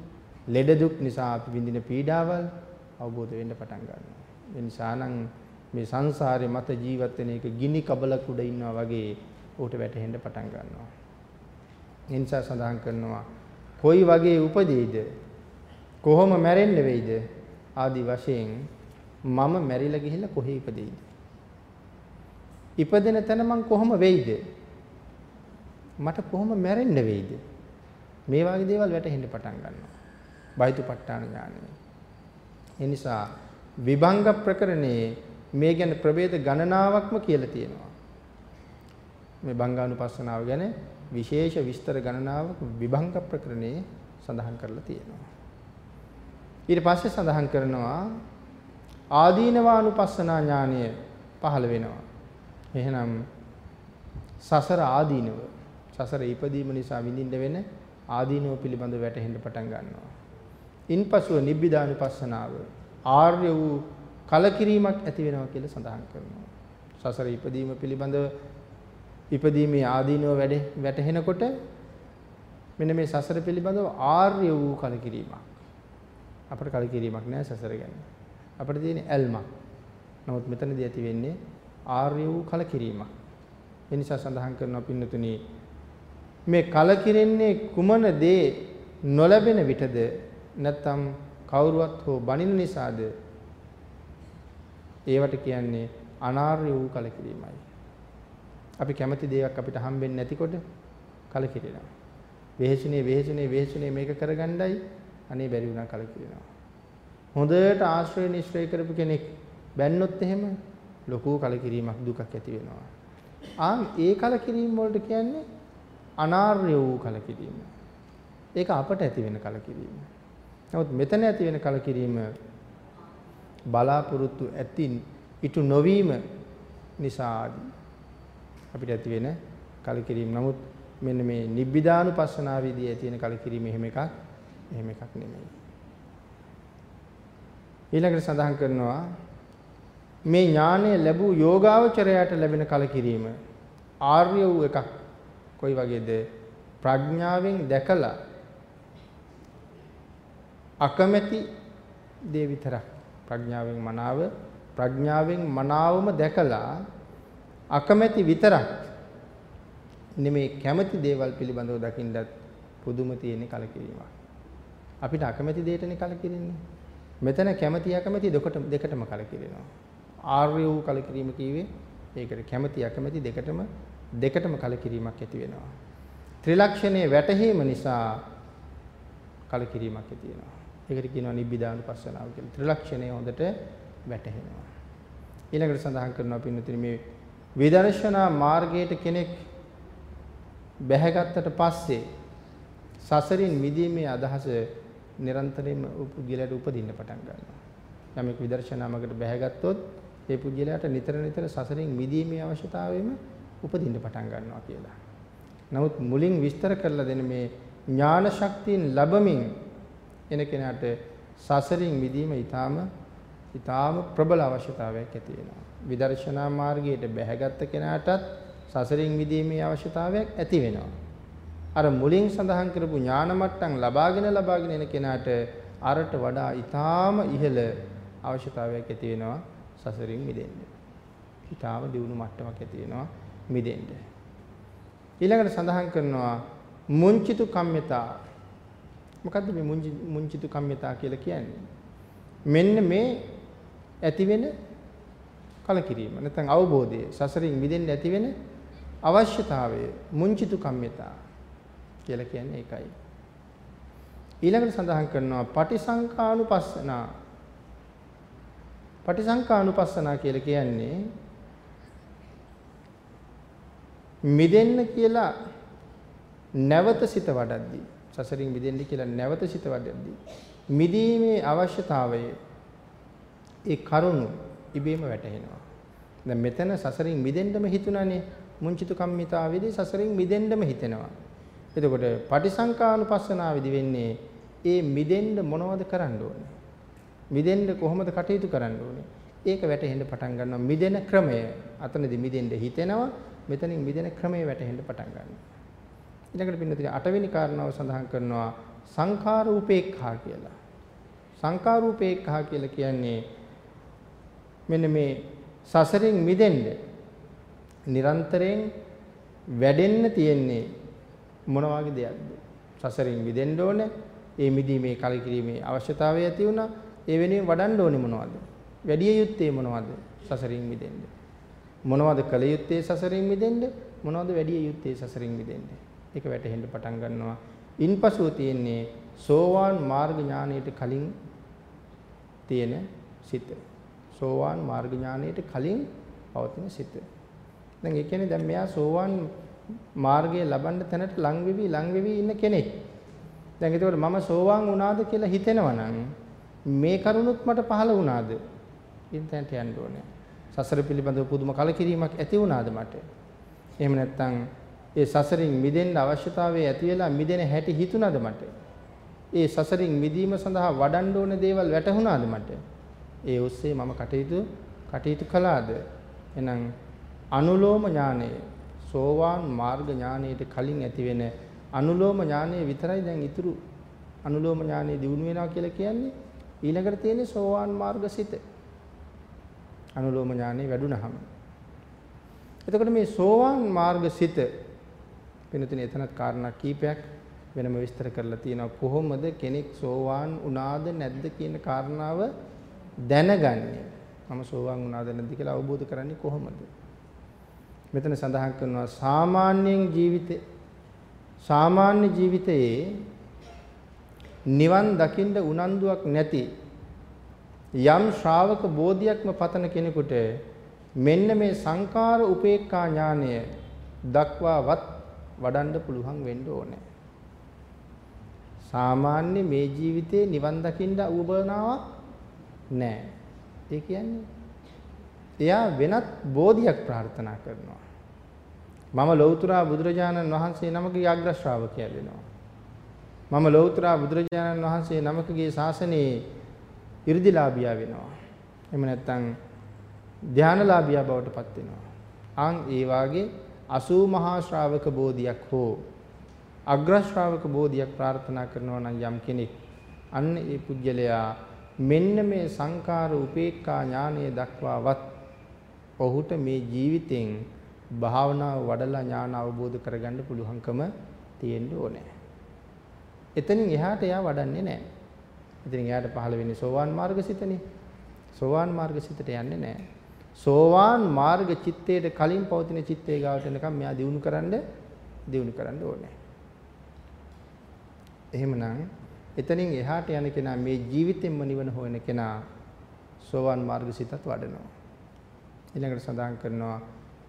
ලෙඩ දුක් නිසා අපි විඳින පීඩාවල් අවබෝධ වෙන්න පටන් ගන්නවා. ඒ නිසා නම් මේ සංසාරේ මත ජීවත් වෙන එක ගිනි කබලක් උඩ ඉන්නවා වගේ ඌට වැටහෙන්න පටන් ගන්නවා. ඒ නිසා සඳහන් කරනවා කොයි වගේ උපදීද? කොහොම මැරෙන්න වෙයිද? ආදි වශයෙන් මම මැරිලා ගිහිල්ලා කොහේ ඉපදෙයිද? ඉපදෙන තැන මං කොහොම වෙයිද? මට කොහොම මැරෙන්න වෙයිද? මේ වගේ දේවල් වැටහෙන්න පටන් ගන්නවා. බයිතුපට්ඨාන ඥානය. ඒ නිසා විභංග ප්‍රකරණේ මේ ගැන ප්‍රභේද ගණනාවක්ම කියලා තියෙනවා මේ බංගානුපස්සනාව ගැන විශේෂ විස්තර ගණනාවක් විභංග ප්‍රකරණයේ සඳහන් කරලා තියෙනවා. ඊට පස්සේ සඳහන් කරනවා ආදීනවානුපස්සනා ඥානය පහළ වෙනවා. එහෙනම් සසර ආදීනව සසර ඉපදීම නිසා විඳින්න වෙන ආදීනව පිළිබඳව වැටහෙන්න පටන් ගන්නවා. ඉන්පසුව නිබ්බිදානුපස්සනාව ආර්ය වූ කලකිරීමක් ඇති වෙනවා කියලා සඳහන් කරනවා. සසර ඉපදීම පිළිබඳව ඉපදීමේ ආදීනව වැඩ වැටහෙනකොට මෙන්න මේ සසර පිළිබඳව ආර්ය වූ කලකිරීමක්. අපට කලකිරීමක් නෑ සසර ගැන. අපිට තියෙන ඇල්මක්. නමුත් මෙතනදී ඇති වෙන්නේ ආර්ය වූ කලකිරීමක්. ඒ නිසා සඳහන් කරනවා පින්නතුනි මේ කලකිරෙන්නේ කුමන දේ නොලැබෙන විටද නැත්නම් කවුරුවත් හෝ බනින නිසාද ඒවට කියන්නේ අනාර්ය වූ කලකිරීමයි. අපි කැමති දේක් අපිට හම්බෙන්නේ නැතිකොට කලකිරෙනවා. වෙහෙසුනේ වෙහෙසුනේ වෙහෙසුනේ මේක කරගන්නයි අනේ බැරි වුණා කලකිරෙනවා. හොඳට ආශ්‍රය නිශ්‍රය කරපු කෙනෙක් බැන්නොත් එහෙම ලොකු කලකිරීමක් දුකක් ඇති වෙනවා. ආන් ඒ කලකිරීම වලට කියන්නේ අනාර්ය වූ කලකිරීම. ඒක අපට ඇති වෙන කලකිරීම. නමුත් මෙතන ඇති වෙන කලකිරීම බලාපොරොත්තු ඇති ඉටු නොවීම නිසා ආදී අපිට ඇති වෙන කලකිරීම. නමුත් මෙන්න මේ නිබ්බිදානුපස්සනාවේදී ඇති වෙන කලකිරීම එහෙම එකක් එහෙම එකක් නෙමෙයි. ඊළඟට සඳහන් කරනවා මේ ඥානය ලැබූ යෝගාවචරයට ලැබෙන කලකිරීම ආර්ය වූ එකක්. කොයි වගේද? ප්‍රඥාවෙන් දැකලා අකමැති දේ විතරක් ප්‍රඥාවෙන් මනාව ප්‍රඥාවෙන් මනාවම දැකලා අකමැති විතරක් නෙමේ කැමති දේවල් පිළිබඳව දකින්නත් පුදුම තියෙන කලකිරීමක්. අපිට අකමැති දෙයටනේ කලකිරෙන්නේ. මෙතන කැමති අකමැති දෙකට දෙකටම කලකිරෙනවා. ආර්ය වූ කලකිරීම කියවේ ඒකට කැමති අකමැති දෙකටම දෙකටම කලකිරීමක් ඇති වෙනවා. ත්‍රිලක්ෂණයේ වැටහීම නිසා කලකිරීමක් ඇති වෙනවා. ඒකට කියනවා නිබ්බිදානුපස්සනාව කියලා. ත්‍රිලක්ෂණය හොඳට වැටහෙනවා. ඊළඟට සඳහන් කරනවා පින්නතින මේ විදර්ශනා මාර්ගයට කෙනෙක් බැහැගත්තට පස්සේ සසරින් මිදීමේ අදහස නිරන්තරයෙන්ම පුද්ගලයාට උපදින්න පටන් ගන්නවා. යමෙක් විදර්ශනාමකට බැහැගත්තොත් ඒ පුද්ගලයාට නිතර නිතර සසරින් මිදීමේ අවශ්‍යතාවයම උපදින්න පටන් ගන්නවා කියලා. නමුත් මුලින් විස්තර කරලා දෙන මේ ඥාන ශක්තියෙන් ලැබමින් එන කෙනාට සසරින් මිදීම ඊටාම ඊටාම ප්‍රබල අවශ්‍යතාවයක් ඇති වෙනවා. විදර්ශනා මාර්ගයට බැහැගත් කෙනාටත් සසරින් මිදීමේ අවශ්‍යතාවයක් ඇති වෙනවා. අර මුලින් සඳහන් කරපු ඥාන මට්ටම් ලබාගෙන ලබාගෙන එන කෙනාට අරට වඩා ඊටාම ඉහළ අවශ්‍යතාවයක් ඇති වෙනවා සසරින් මිදෙන්න. ඊටාම දියුණු මට්ටමක් ඇති වෙනවා මිදෙන්න. ඊළඟට සඳහන් කරනවා මුංචිතු කම්මිතා. මොකද්ද මේ මුංචිතු කම්මිතා කියලා කියන්නේ? මෙන්න මේ ඇති වෙන කලකිරීම නැත්නම් අවබෝධය සසරින් මිදෙන්න ඇති වෙන අවශ්‍යතාවය මුංචිතු කම්මිතා කියලා කියන්නේ ඒකයි. ඊළඟට සඳහන් කරනවා පටිසංකානුපස්සනා. පටිසංකානුපස්සනා කියලා කියන්නේ මිදෙන්න කියලා නැවත සිත වඩද්දී සසරින් මිදෙන්න කියලා නැවත සිත වඩද්දී මිදීමේ අවශ්‍යතාවය ඒ කරුණු ඉබේම වැටහෙනවා. දැන් මෙතන සසරින් මිදෙන්නම හිතුණානේ මුංචිතු කම්මිතාවේදී සසරින් මිදෙන්නම හිතෙනවා. එතකොට පටිසංකානුපස්සනාවේදී වෙන්නේ ඒ මිදෙන්න මොනවද කරන්න ඕනේ? මිදෙන්න කොහොමද කටයුතු කරන්න ඕනේ? ඒක වැටහෙන්න පටන් ගන්නවා මිදෙන ක්‍රමය. අතනදී මිදෙන්න හිතෙනවා මෙතනින් මිදෙන ක්‍රමය වැටහෙන්න පටන් ගන්නවා. ඊළඟට පින්නතින අටවෙනි කාරණාව සඳහන් කරනවා සංඛාර උපේක්ඛා කියලා. සංඛාර උපේක්ඛා කියලා කියන්නේ මෙන්න මේ සසරින් මිදෙන්න නිරන්තරයෙන් වැඩෙන්න තියෙන්නේ මොන වගේ දෙයක්ද? සසරින් මිදෙන්න ඕනේ. ඒ මිදීමේ කලකිරීමේ අවශ්‍යතාවය ඇති වුණා. ඒ වෙනුවෙන් වඩන්න ඕනේ මොනවද? වැඩි යුත්තේ මොනවද? සසරින් මිදෙන්න. මොනවද කළ යුත්තේ සසරින් මිදෙන්න? මොනවද වැඩි යුත්තේ සසරින් මිදෙන්න? ඒක වැටහෙන්න පටන් ගන්නවා. ඉන්පසුව තියෙන්නේ සෝවාන් මාර්ග ඥානයට කලින් තියෙන සිත. සෝවාන් මාර්ග ඥානයට කලින් පවතින සිත. දැන් ඒ කියන්නේ දැන් මෙයා සෝවාන් මාර්ගය ලබන්න තැනට ලං වෙවි ලං වෙවි ඉන්න කෙනෙක්. දැන් ඒකෝට මම සෝවාන් වුණාද කියලා හිතෙනවා නම් මේ කරුණුත් මට පහළ වුණාද? ඉන්ටර්නෙට් යන්න ඕනේ. සසර පිළිබඳව පුදුම කලකිරීමක් ඇති වුණාද මට? එහෙම නැත්නම් ඒ සසරින් මිදෙන්න අවශ්‍යතාවය ඇති වෙලා මිදෙන හැටි හිතුණාද මට? ඒ සසරින් මිදීම සඳහා වඩන්න ඕන දේවල් වැටහුණාද මට? ඒ ඔස්සේ මම කටයුතු කටයුතු කළාද? එහෙනම් අනුලෝම ඥානය සෝවාන් මාර්ග ඥානයට කලින් ඇති වෙන අනුලෝම ඥානය විතරයි දැන් ඉතුරු අනුලෝම ඥානය දිනු වෙනවා කියලා කියන්නේ ඊළඟට තියෙන්නේ සෝවාන් මාර්ගසිත. අනුලෝම ඥානෙ වැඩුණහම. එතකොට මේ සෝවාන් මාර්ගසිත වෙනතුනේ එතනත් කාරණා කීපයක් වෙනම විස්තර කරලා තියෙනවා. කොහොමද කෙනෙක් සෝවාන් වුණාද නැද්ද කියන කාරණාව දැනගන්නේ? මම සෝවාන් වුණාද නැද්ද කියලා අවබෝධ කරන්නේ කොහොමද? මෙතන සඳහන් කරනවා සාමාන්‍යයෙන් ජීවිතේ සාමාන්‍ය ජීවිතයේ නිවන් දකින්න උනන්දුවක් නැති යම් ශ්‍රාවක බෝධියක්ම පතන කෙනෙකුට මෙන්න මේ සංකාර උපේක්ඛා ඥානය දක්වාවත් වඩන්න පුළුවන් වෙන්න ඕනේ. සාමාන්‍ය මේ ජීවිතේ නිවන් දකින්න උවමනාවක් නැහැ. ඒ කියන්නේ එයා වෙනත් බෝධියක් ප්‍රාර්ථනා කරනවා. මම ලෞතර බුදුරජාණන් වහන්සේ නමකගේ අග්‍ර ශ්‍රාවකයා වෙනවා. මම ලෞතර බුදුරජාණන් වහන්සේ නමකගේ ශාසනයේ 이르දිලාභියා වෙනවා. එහෙම නැත්නම් ධානලාභියා බවට පත් වෙනවා. ආන් ඒ වාගේ 80 මහා ශ්‍රාවක බෝධියක් හෝ අග්‍ර ශ්‍රාවක බෝධියක් ප්‍රාර්ථනා කරනවා නම් යම් කෙනෙක් අන්න ඒ පුජ්‍යලයා මෙන්න මේ සංකාර උපේක්ඛා ඥානය දක්වාවත් ඔහුට මේ ජීවිතෙන් භාවනාව වඩලා ඥාන අවබෝධ කරගන්න පුළුවන්කම තියෙන්න ඕනේ. එතනින් එහාට එයා වඩන්නේ නැහැ. ඉතින් එයාට පහළ වෙන්නේ සෝවාන් මාර්ගසිතනේ. සෝවාන් මාර්ගසිතට යන්නේ නැහැ. සෝවාන් මාර්ග චිත්තයට කලින් පවතින චිත්තේ ගාවට එනකම් මෙයා දිනු කරන්න දිනු කරන්න ඕනේ. එහෙමනම් එතනින් එහාට යන කෙනා මේ ජීවිතෙන්ම නිවන හොයන කෙනා සෝවාන් මාර්ගසිතත් වඩනවා. ඊළඟට සඳහන් කරනවා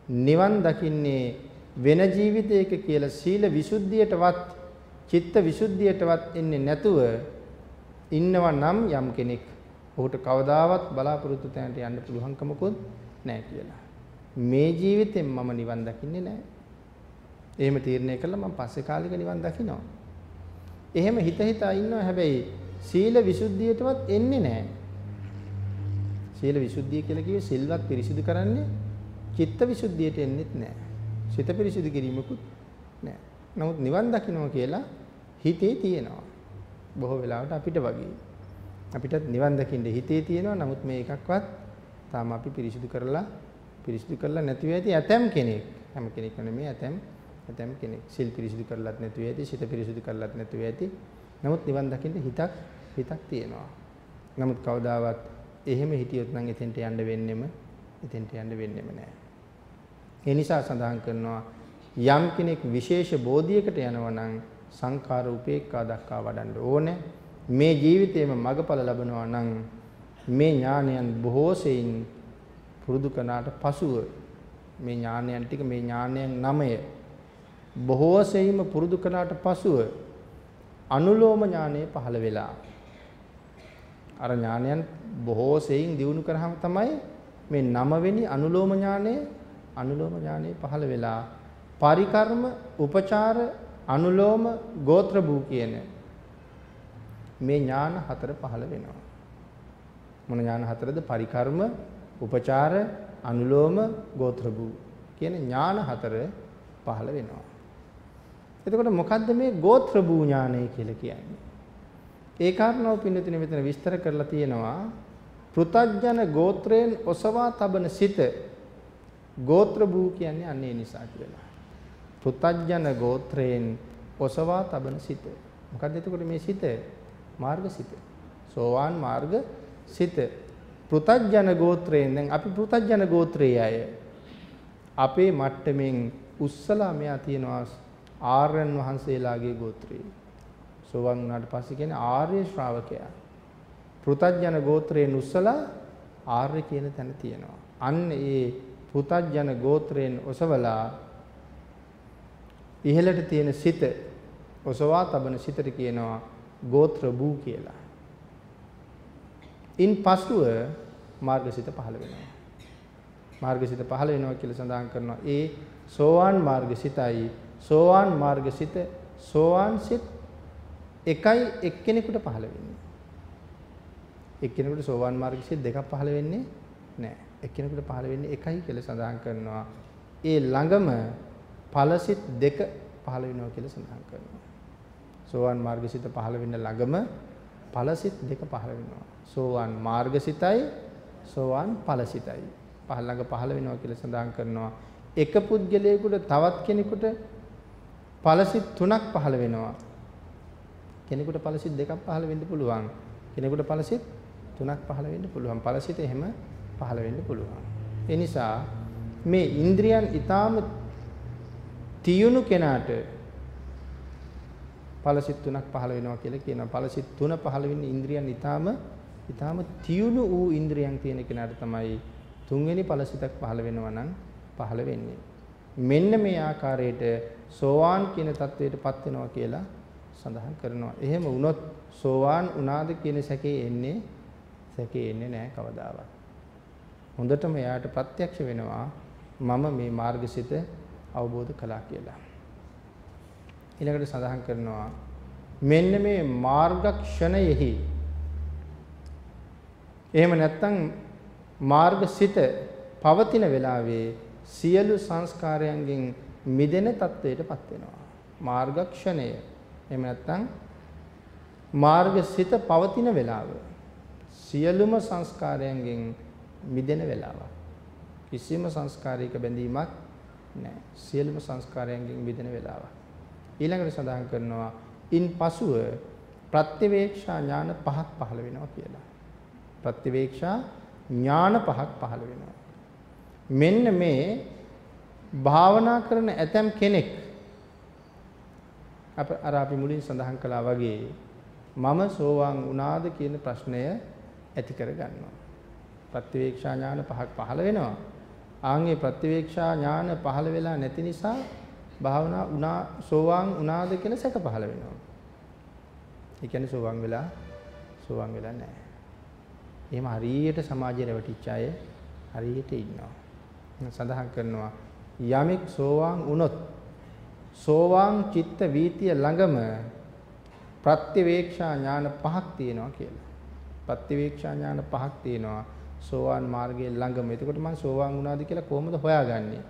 නිවන් දකින්නේ වෙන ජීවිතයක කියලා සීල විසුද්ධියටවත් චිත්ත විසුද්ධියටවත් එන්නේ නැතුව ඉන්නවා නම් යම් කෙනෙක් ඔහුට කවදාවත් බලාපොරොත්තු තැනට යන්න පුළුවන්කමකුත් නැහැ කියලා. මේ ජීවිතෙන් මම නිවන් දකින්නේ නැහැ. එහෙම තීරණය කළා මම පස්සේ කාලෙක නිවන් දකින්නවා. එහෙම හිත හිතා ඉන්නවා හැබැයි සීල විසුද්ධියටවත් එන්නේ නැහැ. සීල විසුද්ධිය කියලා කිව්වේ සිල්වත් පිරිසිදු කරන්නේ චිත්ත විසුද්ධියට එන්නෙත් නැහැ. සිත පිරිසිදු කිරීමකුත් නැහැ. නමුත් නිවන් දකින්නවා කියලා හිතේ තියෙනවා. බොහෝ වෙලාවට අපිට වගේ. අපිටත් නිවන් දකින්න හිතේ තියෙනවා. නමුත් මේ එකක්වත් තාම අපි පිරිසිදු කරලා පිරිසිදු කරලා නැතිව ඇති ඇතම් කෙනෙක්. හැම කෙනෙක් නෙමෙයි ඇතම් ඇතම් කෙනෙක්. සිල් පිරිසිදු කරලත් නැතුව ඇති, සිත පිරිසිදු කරලත් නැතුව ඇති. නමුත් නිවන් දකින්න හිතක් හිතක් තියෙනවා. නමුත් කවදාවත් එහෙම හිටියොත් නම් එතෙන්ට යන්න වෙන්නෙම එතෙන්ට යන්න වෙන්නෙම නෑ. ඒ නිසා සඳහන් කරනවා යම් කෙනෙක් විශේෂ බෝධියකට යනවා නම් සංඛාර උපේක්ඛා දක්වා වඩන්න ඕනේ. මේ ජීවිතේම මගඵල ලබනවා නම් මේ ඥානයන් බොහෝ සෙයින් පුරුදු කරනාට පසුව මේ ඥානයන් ටික මේ ඥානයන් නමය බොහෝ සෙයින්ම පුරුදු කරනාට පසුව අනුලෝම ඥානය පහළ වෙලා. අර ඥානයන් බොහෝ සෙයින් දිනු කරාම තමයි මේ නවවෙනි අනුලෝම ඥානය අනුලෝම ඥානය පහළ වෙලා. පරිකර්ම උපචාර අනුලෝම ගෝත්‍ර භූ කියන මේ ඥාන හතර පහළ වෙනවා මොන ඥාන හතරද පරිකර්ම උපචාර අනුලෝම ගෝත්‍ර භූ කියන ඥාන හතර පහළ වෙනවා එතකොට මොකද්ද මේ ගෝත්‍ර භූ ඥානය කියලා කියන්නේ ඒ කාරණාව පින්නතුනේ මෙතන විස්තර කරලා තියෙනවා පෘතජ්ජන ගෝත්‍රයෙන් ඔසවා තබන සිත ගෝත්‍ර භූ කියන්නේ අන්නේ නිසා කියලා. පෘතජ්ජන ගෝත්‍රයෙන් ඔසවා තබන සිත. මොකද්ද එතකොට මේ සිත? මාර්ග සිත. සෝවාන් මාර්ග සිත. පෘතජ්ජන ගෝත්‍රයෙන් දැන් අපි පෘතජ්ජන ගෝත්‍රයේ අය. අපේ මට්ටමින් උස්සලා මෙයා තියනවා ආර්යයන් වහන්සේලාගේ ගෝත්‍රය. සෝවන් වුණාට පස්සේ කියන්නේ ආර්ය ශ්‍රාවකයා. පෘතජ්ජන ගෝත්‍රයෙන් උස්සලා ආර්ය කියන තැන තියෙනවා. අන්න ඒ පෘතජ්ජන ගෝත්‍රයෙන් ඔසවලා ඉහළට තියෙන සිත ඔසවා තබන සිතට කියනවා ගෝත්‍ර භූ කියලා. ඉන් පසුව මාර්ගසිත පහළ වෙනවා. මාර්ගසිත පහළ වෙනවා කියලා සඳහන් කරනවා. ඒ සෝවාන් මාර්ගසිතයි සෝවාන් මාර්ගසිත සෝවාන් සිත එකයි එක්කෙනෙකුට පහළ වෙන්නේ. එක්කෙනෙකුට සෝවාන් මාර්ගසිත දෙකක් පහළ වෙන්නේ නැහැ. එක්කෙනෙකුට පහළ වෙන්නේ එකයි කියලා සඳහන් කරනවා. ඒ ළඟම ඵලසිත දෙක පහළ වෙනවා කියලා සඳහන් කරනවා. සෝවාන් මාර්ගසිත පහළ වෙන්න ළඟම ඵලසිත දෙක පහළ වෙනවා. සෝවාන් මාර්ගසිතයි සෝවාන් ඵලසිතයි. පහළ ළඟ පහළ වෙනවා කියලා සඳහන් කරනවා. එක පුද්ගලයෙකුට තවත් කෙනෙකුට ඵලසිත තුනක් පහළ වෙනවා. කෙනෙකුට ඵලසිත දෙකක් පහළ වෙන්න පුළුවන්. කෙනෙකුට ඵලසිත තුනක් පහළ වෙන්න පුළුවන්. ඵලසිත එහෙම පහළ වෙන්න පුළුවන්. ඒ නිසා මේ ඉන්ද්‍රියන් ඊටාම තියුණු කෙනාට ඵලසිත තුනක් පහළ වෙනවා කියලා කියනවා. ඵලසිත තුන පහළ වෙන්නේ ඉන්ද්‍රියන් ඊටාම ඊටාම තියුණු වූ ඉන්ද්‍රියන් තියෙන කෙනාට තමයි තුන්වෙනි ඵලසිතක් පහළ වෙනවා නම් පහළ වෙන්නේ. මෙන්න මේ ආකාරයට සෝවාන් කියන தത്വයටපත් වෙනවා කියලා සඳහන් කරනවා. එහෙම වුණොත් සෝවාන් උනාද කියන සැකේ එන්නේ සැකේ එන්නේ නැහැ කවදාවත්. හොඳටම එයාට ප්‍රත්‍යක්ෂ වෙනවා මම මේ මාර්ගසිත අවබෝධ කළා කියලා. ඊළඟට සඳහන් කරනවා මෙන්න මේ මාර්ගක්ෂණයෙහි එහෙම නැත්නම් මාර්ගසිත පවතින වෙලාවේ සියලු සංස්කාරයන්ගෙන් මිදෙන තත්වයටපත් වෙනවා. මාර්ගක්ෂණය එහෙම නැත්නම් මාර්ගසිත පවතින වෙලාව සියලුම සංස්කාරයන්ගෙන් මිදෙන වෙලාව. කිසිම සංස්කාරයක බැඳීමක් නැහැ. සියලුම සංස්කාරයන්ගෙන් මිදෙන වෙලාව ඊළඟට සඳහන් කරනවා ඉන් පසුව ප්‍රත්‍යවේක්ෂා ඥාන පහක් පහළ වෙනවා කියලා ප්‍රත්‍යවේක්ෂා ඥාන පහක් පහළ වෙනවා මෙන්න මේ භාවනා කරන ඇතම් කෙනෙක් අප අර අපි මුලින් සඳහන් කළා වගේ මම සෝවාන් වුණාද කියන ප්‍රශ්නය ඇති කර ගන්නවා. ප්‍රත්‍යවේක්ෂා ඥාන පහක් පහළ වෙනවා. ආන්ගේ ප්‍රත්‍යවේක්ෂා ඥාන පහළ වෙලා නැති නිසා භාවනා උනා සෝවාන් වුණාද කියන සැක පහළ වෙනවා. ඒ කියන්නේ සෝවාන් වෙලා සෝවාන් වෙලා නැහැ. එහෙම හරියට සමාජයේ රැවටිච්ච අය හරියට ඉන්නවා. සඳහන් කරනවා යමෙක් සෝවාන් වුණොත් සෝවාන් චිත්ත වීතිය ළඟම ප්‍රත්‍යවේක්ෂා ඥාන පහක් තියෙනවා කියලා. ප්‍රත්‍යවේක්ෂා ඥාන පහක් තියෙනවා. සෝවාන් මාර්ගයේ ළඟම. එතකොට මම සෝවාන් වුණාද කියලා කොහොමද හොයාගන්නේ?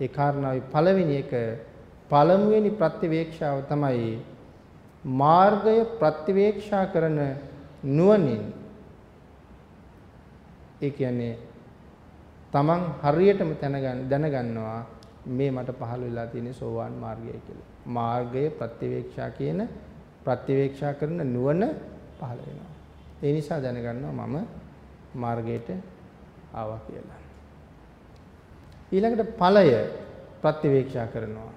ඒ කාරණාවේ පළවෙනි එක පළමුවෙනි ප්‍රතිවේක්ෂාව තමයි මාර්ගය ප්‍රතිවේක්ෂා කරන නුවණින් ඒ කියන්නේ තමන් හරියටම දැනගන්න දැනගන්නවා මේ මට පහළ වෙලා තියෙන සෝවාන් මාර්ගයයි කියලා. මාර්ගය ප්‍රතිවේක්ෂා කියන ප්‍රතිවේක්ෂා කරන නුවණ පහළ වෙනවා. ඒ නිසා දැනගන්නවා මම මාර්ගයට ආවා කියලා. ඊළඟට ඵලය ප්‍රතිවේක්ෂා කරනවා.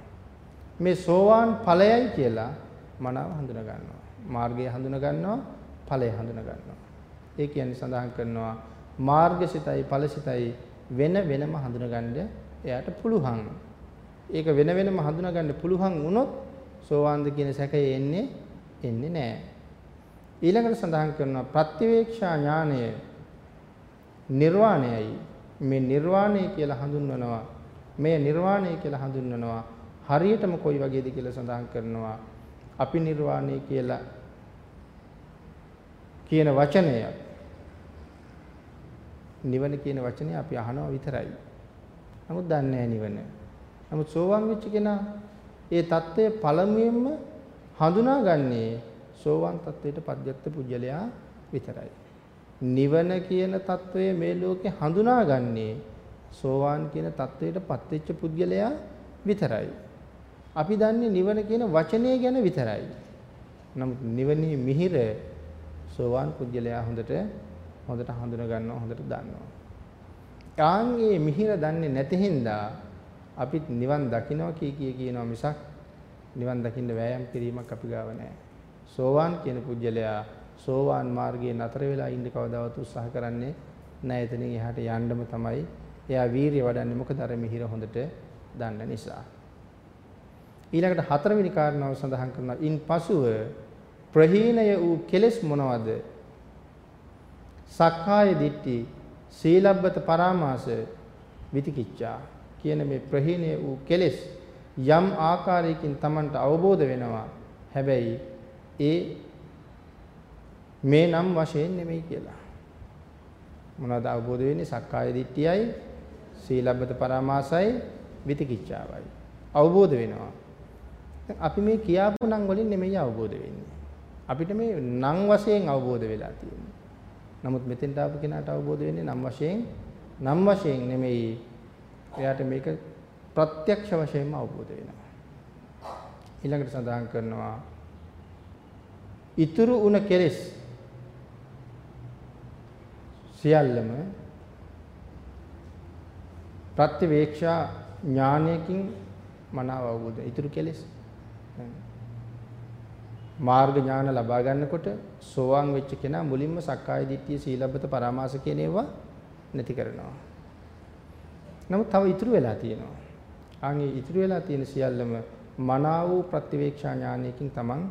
මේ සෝවාන් ඵලයයි කියලා මනාව හඳුනා ගන්නවා. මාර්ගය හඳුනා ගන්නවා, ඵලය හඳුනා ගන්නවා. ඒ කියන්නේ සඳහන් කරනවා මාර්ගසිතයි ඵලසිතයි වෙන වෙනම හඳුනගන්න එයාට පුළුවන්. ඒක වෙන වෙනම හඳුනගන්න පුළුවන් වුණොත් සෝවාන්ද කියන සැකය එන්නේ එන්නේ නැහැ. ඊළඟට සඳහන් කරනවා ප්‍රතිවේක්ෂා ඥානය නිර්වාණයයි මේ නිර්වාණය කියලා හඳුන්වනවා. මේ නිර්වාණය කියලා හඳුන්වනවා. හරියටම කොයි වගේද කියලා සඳහන් කරනවා. අපි නිර්වාණය කියලා කියන වචනය නිවන කියන වචනේ අපි අහනවා විතරයි. නමුත් දන්නේ නැහැ නිවන. නමුත් සෝවාන් වෙච්ච කෙනා ඒ தත්ත්වය පළමුවෙන්ම හඳුනාගන්නේ සෝවාන් தත්ත්වයට පත්‍යත්ත පුජ්‍යලයා විතරයි. නිවන කියන తත්වය මේ ලෝකේ හඳුනාගන්නේ සෝවාන් කියන తත්වයට පත්වෙච්ච පුද්ගලයා විතරයි. අපි දන්නේ නිවන කියන වචනය ගැන විතරයි. නමුත් නිවනේ මිහිර සෝවාන් පුද්ගලයා හොඳට හොඳට හඳුනා ගන්නවා හොඳට දන්නවා. කාන්ගේ මිහිර දන්නේ නැති හින්දා අපිත් නිවන් දකින්නවා කී කී කියනවා මිසක් නිවන් දකින්න වෑයම් කිරීමක් අපි ගාව නැහැ. සෝවාන් කියන පුද්ගලයා සෝවාන් මාර්ගයේ නතර වෙලා ඉන්න කවදාවත් උත්සාහ කරන්නේ නැහැ. එතනින් එහාට යන්නම තමයි එයා වීරිය වඩන්නේ මොකද අර මිහිර හොඳට දන්න නිසා. ඊළඟට හතරවෙනි කාරණාව සඳහන් කරනවා. ඉන් පසුව ප්‍රහීනය වූ කෙලෙස් මොනවද? සක්කාය දිට්ඨි, සීලබ්බත පරාමාස, විතිකිච්ඡා කියන මේ ප්‍රහීනය වූ කෙලෙස් යම් ආකාරයකින් Tamanට අවබෝධ වෙනවා. හැබැයි ඒ මේ නම් වශයෙන් නෙමෙයි කියලා. මොනවද අවබෝධ වෙන්නේ? සක්කාය දිට්ඨියයි, සීලබ්බත පරාමාසයි, විතිකිච්ඡාවයි. අවබෝධ වෙනවා. අපි මේ කියාපු නම් වලින් නෙමෙයි අවබෝධ වෙන්නේ. අපිට මේ නම් වශයෙන් අවබෝධ වෙලා තියෙන්නේ. නමුත් මෙතෙන්ට ආපු කෙනාට අවබෝධ වෙන්නේ නම් වශයෙන් නම් වශයෙන් නෙමෙයි. එයාට මේක ප්‍රත්‍යක්ෂ වශයෙන්ම අවබෝධ වෙනවා. ඊළඟට සඳහන් කරනවා ඉතුරු උන කෙලෙස් සියල්ලම ප්‍රත්‍යවේක්ෂා ඥානයකින් මනාව අවබෝධ ඉතුරු කෙලෙස් මාර්ග ඥාන ලබා ගන්නකොට සෝවාන් වෙච්ච කෙනා මුලින්ම සක්කාය දිට්ඨිය සීලබ්බත පරාමාස කියන ඒවා නැති කරනවා. නමුත් තව ඉතුරු වෙලා තියෙනවා. ආන්ගේ ඉතුරු වෙලා තියෙන සියල්ලම මනාව වූ ප්‍රත්‍යවේක්ෂා ඥානයකින් තමන්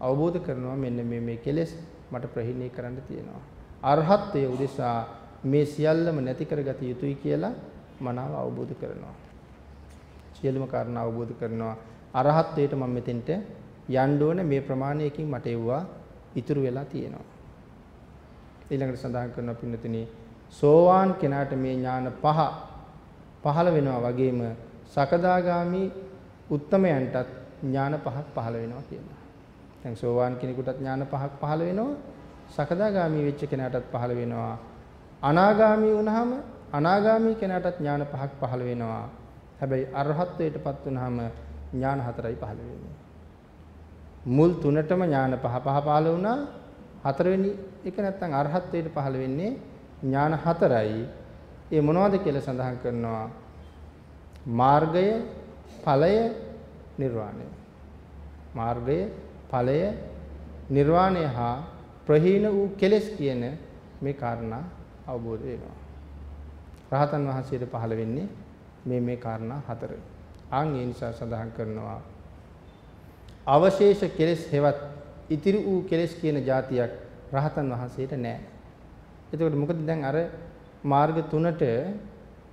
අවබෝධ කරනවා මෙන්න මේ මේ කෙලෙස් මට ප්‍රහීණය කරන්න තියෙනවා. අරහත්ත්වය උදෙසා මේ සියල්ලම නැති කරගත යුතුයි කියලා මනාව අවබෝධ කරනවා. සියලුම කාරණා අවබෝධ කරනවා. අරහත්ත්වයට මම මෙතෙන්ට යන්න ඕන මේ ප්‍රමාණයකින් මට එවුවා ඉතුරු වෙලා තියෙනවා. ඊළඟට සඳහන් කරනවා පින්නතුනි සෝවාන් කෙනාට මේ ඥාන පහ පහළ වෙනවා වගේම සකදාගාමි උත්තමයන්ටත් ඥාන පහක් පහළ වෙනවා කියලා. දැන් සෝවාන් කෙනෙකුටත් ඥාන පහක් පහළ වෙනවා සකදාගාමි වෙච්ච කෙනාටත් පහළ වෙනවා. අනාගාමි වුණාම අනාගාමි කෙනාටත් ඥාන පහක් පහළ වෙනවා. හැබැයි අරහත්ත්වයටපත් වුණාම ඥාන හතරයි පහළ වෙන්නේ. මුල් තුනටම ඥාන පහ පහ පහළ වුණා. හතරවෙනි එක නැත්තම් අරහත්ත්වයට පහළ වෙන්නේ ඥාන හතරයි. ඒ මොනවද කියලා සඳහන් කරනවා. මාර්ගය, ඵලය, නිර්වාණය. මාර්ගය, ඵලය, නිර්වාණය හා ප්‍රහීන වූ කෙලෙස් කියන මේ කාරණා අවබෝධ වෙනවා. රහතන් වහන්සේට පහළ වෙන්නේ මේ මේ කාරණා හතර. ආන් ඒ නිසා සඳහන් කරනවා අවශේෂ කෙලෙස් හෙවත් ඉතිරි වූ කෙලෙස් කියන જાතියක් රහතන් වහන්සේට නැහැ. එතකොට මොකද දැන් අර මාර්ග තුනට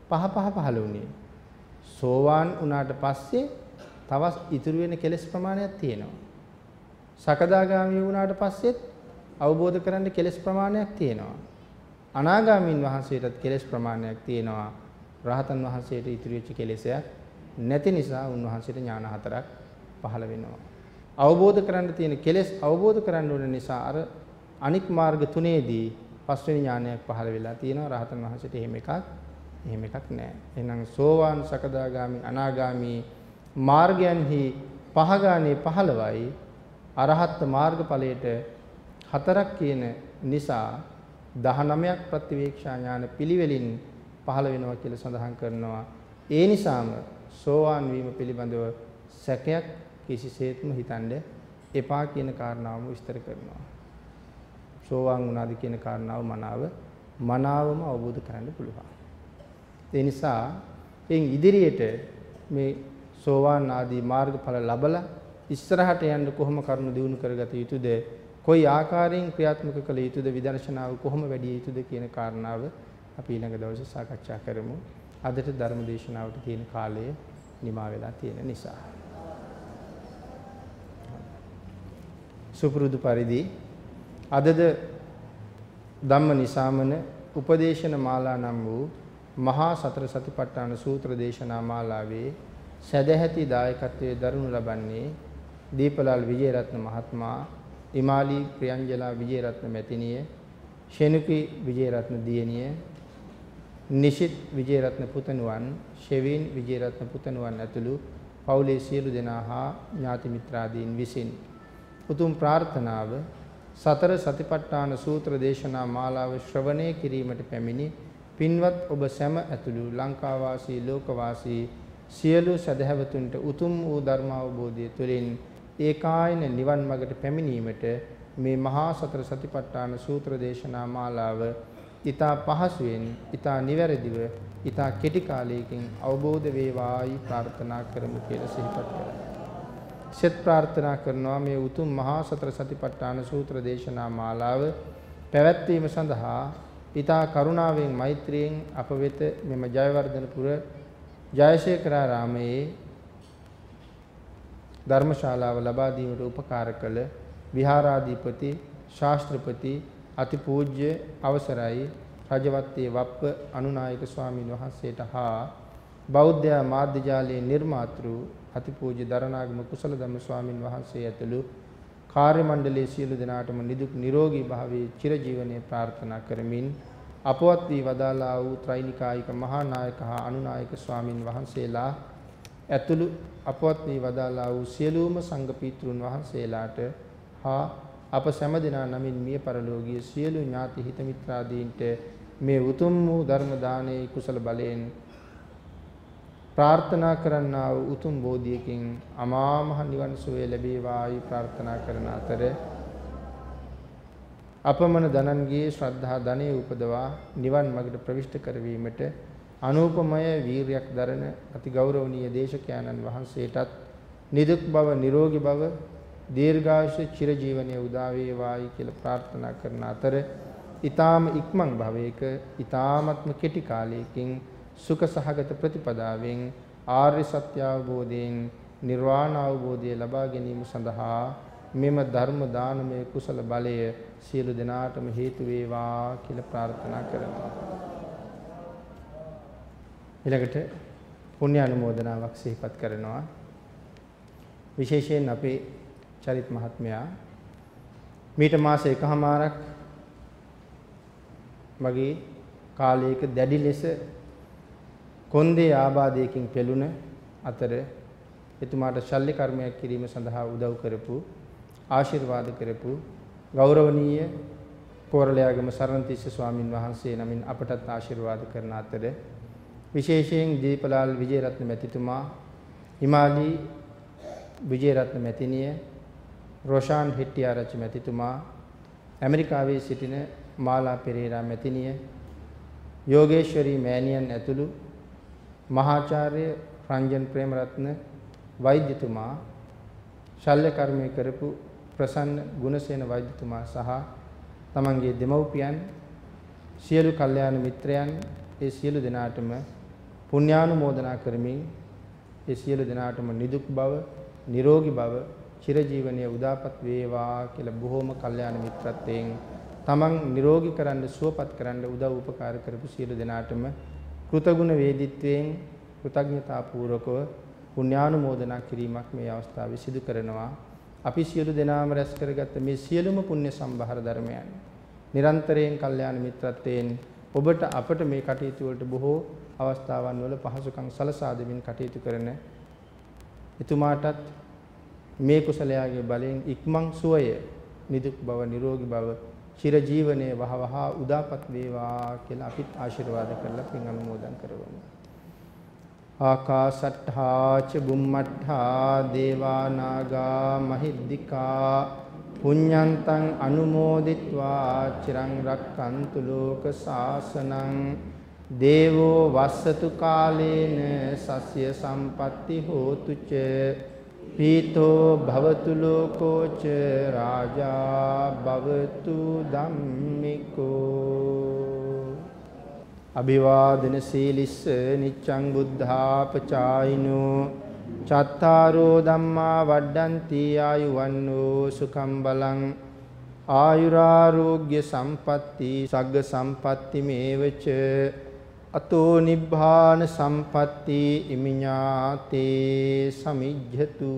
පහ පහ පහළ වුණේ. සෝවාන් වුණාට පස්සේ තවත් ඉතුරු වෙන කෙලෙස් ප්‍රමාණයක් තියෙනවා. සකදාගාමී වුණාට පස්සෙත් අවබෝධ කරන්න කෙලස් ප්‍රමාණයක් තියෙනවා. අනාගාමීන් වහන්සේටත් කෙලෙස් ප්‍රමාණයක් තියෙනවා. රහතන් වහන්සේට ඉතිරි වෙච්ච කෙලෙසයක් නැති නිසා උන්වහන්සේට ඥාන හතරක් පහළ වෙනවා. අවබෝධ කරන්න තියෙන කෙලෙස් අවබෝධ කරන්න ඕන නිසා අර අනික් මාර්ග තුනේදී පස්වෙනි ඥානයක් පහළ වෙලා තියෙනවා. රහතන් වහන්සේට එහෙම එකක් එහෙම එකක් නැහැ. එහෙනම් සෝවාන් සකදාගාමි අනාගාමි මාර්ගයන්හි පහගානේ 15යි අරහත් මාර්ගඵලයට හතරක් කියන නිසා 19ක් ප්‍රතිවේක්ෂා ඥාන පිළිවෙලින් පහළ වෙනවා කියලා සඳහන් කරනවා. ඒ නිසාම සෝවාන් වීම පිළිබඳව සැකයක් කිසිසේත්ම හිතන්න එපා කියන කාරණාවම විස්තර කරනවා. සෝවාන් වුණාද කියන කාරණාව මනාව මනාවම අවබෝධ කරගන්න පුළුවන්. ඒ නිසා එයින් ඉදිරියට මේ සෝවාන් ආදී මාර්ගඵල ලබලා ඉස්සරහට යන්න කොහොම කරුණු දිනු කරගත යුතුද කොයි ආකාරයෙන් ක්‍රියාත්මක කළ යුතුද විදර්ශනාව කොහොම වැඩි යුතුද කියන කාරණාව අපි ඊළඟ දවසේ සාකච්ඡා කරමු. අදට ධර්ම දේශනාවට තියෙන කාලය නිමා වෙලා තියෙන නිසා. සුපුරුදු පරිදි අදද ධම්ම නිසාමන උපදේශන මාලා නම් වූ මහා සතර සතිපට්ඨාන සූත්‍ර දේශනා මාලාවේ සදැහැති දායකත්වයේ දරනු ලබන්නේ දීපලාල් විජේරත්න මහත්මයා, ඉමාලි ප්‍රියංජලා විජේරත්න මැතිණිය, ෂෙනුකි විජේරත්න දියණිය, නිෂිත් විජේරත්න පුතණුවන්, ෂෙවින් විජේරත්න පුතණුවන් ඇතුළු පවුලේ සියලු දෙනා හා ඥාති මිත්‍රාදීන් විසින් උතුම් ප්‍රාර්ථනාව සතර සතිපට්ඨාන සූත්‍ර දේශනා මාලාව ශ්‍රවණය කිරීමට පැමිණි පින්වත් ඔබ සැම ඇතුළු ලංකාවාසී ලෝකවාසී සියලු සදහැවතුන්ට උතුම් වූ ධර්ම අවබෝධය තුළින් ඒකායන නිවන් මඟට පැමිණීමට මේ මහා සතර සතිපට්ඨාන සූත්‍ර දේශනා මාලාව ඊතා පහසුවෙන් ඊතා නිවැරදිව ඊතා කෙටි කාලයකින් අවබෝධ වේවායි ප්‍රාර්ථනා කරමු කියලා සිහිපත් කරා. සෙත් ප්‍රාර්ථනා කරනවා මේ උතුම් මහා සතර සතිපට්ඨාන සූත්‍ර දේශනා මාලාව පැවැත්වීම සඳහා ඊතා කරුණාවෙන් මෛත්‍රියෙන් අප වෙත මෙම ජයවර්ධනපුර ජයශේඛරාරාමයේ ධර්මශාලාව ලබා දීමට උපකාර කළ විහාරාධිපති ශාස්ත්‍රපති අතිපූජ්‍ය අවසරයි රජවත්තේ වප්ප අනුනායක ස්වාමින් වහන්සේට හා බෞද්ධ මාධ්‍ය ජාලයේ නිර්මාතෘ අතිපූජ්‍ය දරණාගම කුසල ධම්ම ස්වාමින් වහන්සේ ඇතුළු කාර්ය මණ්ඩලයේ සියලු දෙනාටම නිදුක් නිරෝගී භාවයේ චිරජීවනයේ ප්‍රාර්ථනා කරමින් අපවත් වී වදාලා වූ ත්‍රිනිකායික මහා නායක හා අනුනායක ස්වාමින් වහන්සේලා ඇතුළු අපවත් වී වදාලා වූ සියලුම සංඝ පීත්‍රුන් වහන්සේලාට හා අප සෑම දිනා නමින් මිය පරලෝකීය සියලු ඥාති හිත මිත්‍රාදීන්ට මේ උතුම් වූ ධර්ම දානයේ කුසල බලයෙන් ප්‍රාර්ථනා කරන්නා වූ උතුම් බෝධියකින් අමා මහ නිවන් සුවය ලැබේවායි ප්‍රාර්ථනා කරන අතර අපමණ ධනන්ගේ ශ්‍රද්ධා ධනෙ උපදවා නිවන් මඟට ප්‍රවිෂ්ඨ කරවීමට අනූපමය වීරියක් දරන අති ගෞරවනීය දේශකයන්න් වහන්සේටත් නිදුක් බව නිරෝගී බව දීර්ඝායුෂ චිරජීවනයේ උදා වේවායි කියලා ප්‍රාර්ථනා කරන අතර ඊ타ම ඉක්මන් භවයක ඊ타මත්ම කෙටි කාලයකින් සුඛ සහගත ප්‍රතිපදාවෙන් ආර්ය සත්‍ය අවබෝධයෙන් නිර්වාණ අවබෝධය ලබා ගැනීම සඳහා මෙම ධර්ම දානමය කුසල බලය සියලු දෙනාටම හේතු වේවා කියලා ප්‍රාර්ථනා කරනවා. ඊළඟට පුණ්‍ය අනුමෝදනාවක් සිහිපත් කරනවා. විශේෂයෙන් අපේ චරිත මහත්මයා මීට මාස එකහමාරක් වගේ කාලයක දැඩි ලෙස කොන්දේ ආබාධයකින් පෙළුණ අතර එතුමාට ශල්්‍ය කර්මයක් කිරීම සඳහා උදව් කරපු ආශිර්වාද කරපු ගෞරවනීය කෝරළයාගම සරණතිස්ස ස්වාමින් වහන්සේ නමින් අපටත් ආශිර්වාද කරන අතර විශේෂයෙන් දීපලාල් විජේරත්න මැතිතුමා හිමාලි විජේරත්න මැතිණිය රොෂාන් හෙට්ටිආරච්චි මැතිතුමා ඇමරිකාවේ සිටින මාලා පෙරේරා මැතිණිය යෝගේශ්වරී මෑණියන් ඇතුළු මහාචාර්ය රංජන් ප්‍රේමරත්න වෛද්‍යතුමා ශල්‍ය කර්මය කරපු ප්‍රසන්න ගුණසේන වෛද්‍යතුමා සහ තමන්ගේ දෙමව්පියන් සියලු කල්යාණ මිත්‍රයන් ඒ සියලු දෙනාටම පුණ්‍යානුමෝදනා කරමින් ඒ සියලු දෙනාටම නිදුක් බව නිරෝගී බව චිරජීවනයේ උදාපත් වේවා කියලා බොහෝම කල්යාණ මිත්‍රත්වයෙන් තමන් නිරෝගී කරන්න සුවපත් කරන්න උදව් උපකාර කරපු සියලු දෙනාටම කෘතගුණ වේදිත්වයෙන් කෘතඥතා පූර්වකව පුණ්‍යානුමෝදනා කිරීමක් මේ අවස්ථාවේ සිදු කරනවා. අපි සියලු දෙනාම රැස් කරගත්ත මේ සියලුම පුණ්‍ය සම්භාර ධර්මයන් නිරන්තරයෙන් කල්යාණ මිත්‍රත්වයෙන් ඔබට අපට මේ කටයුතු වලට බොහෝ අවස්ථාවන් වල පහසුකම් සලසා දෙමින් කටයුතු කරන එතුමාටත් මේ කුසලයාගේ බලයෙන් ඉක්මන් සුවය නිදුක් බව නිරෝගී බව චිරජීවනයේ වහවහ උදාපත් වේවා කියලා අපිත් ආශිර්වාද කරලා පින් අනුමෝදන් කරවමු. ආකාසට්ඨා ච බුම්මට්ඨා දේවා නාග මහිද්దికා පුඤ්ඤන්තං අනුමෝදිත්වා චිරං රක්칸තු ලෝක සාසනං දේවෝ වස්සතු කාලේන සස්ය සම්පatti හෝතු ච පීතෝ භවතු ලෝකෝ ච රාජා භවතු ධම්මිකෝ. අභිවාදන සීලිස්ස නිච්ඡං බුද්ධාපචායිනෝ චත්තාරෝ ධම්මා වඩ්ඩಂತಿ ආයුවන්නෝ සුඛම් බලං ආයුරාෝග්‍ය සම්පatti සග්ග සම්පatti මේවච අතෝ නිබ්බාන සම්පatti ඉමිඤාතේ සමිජ්ජතු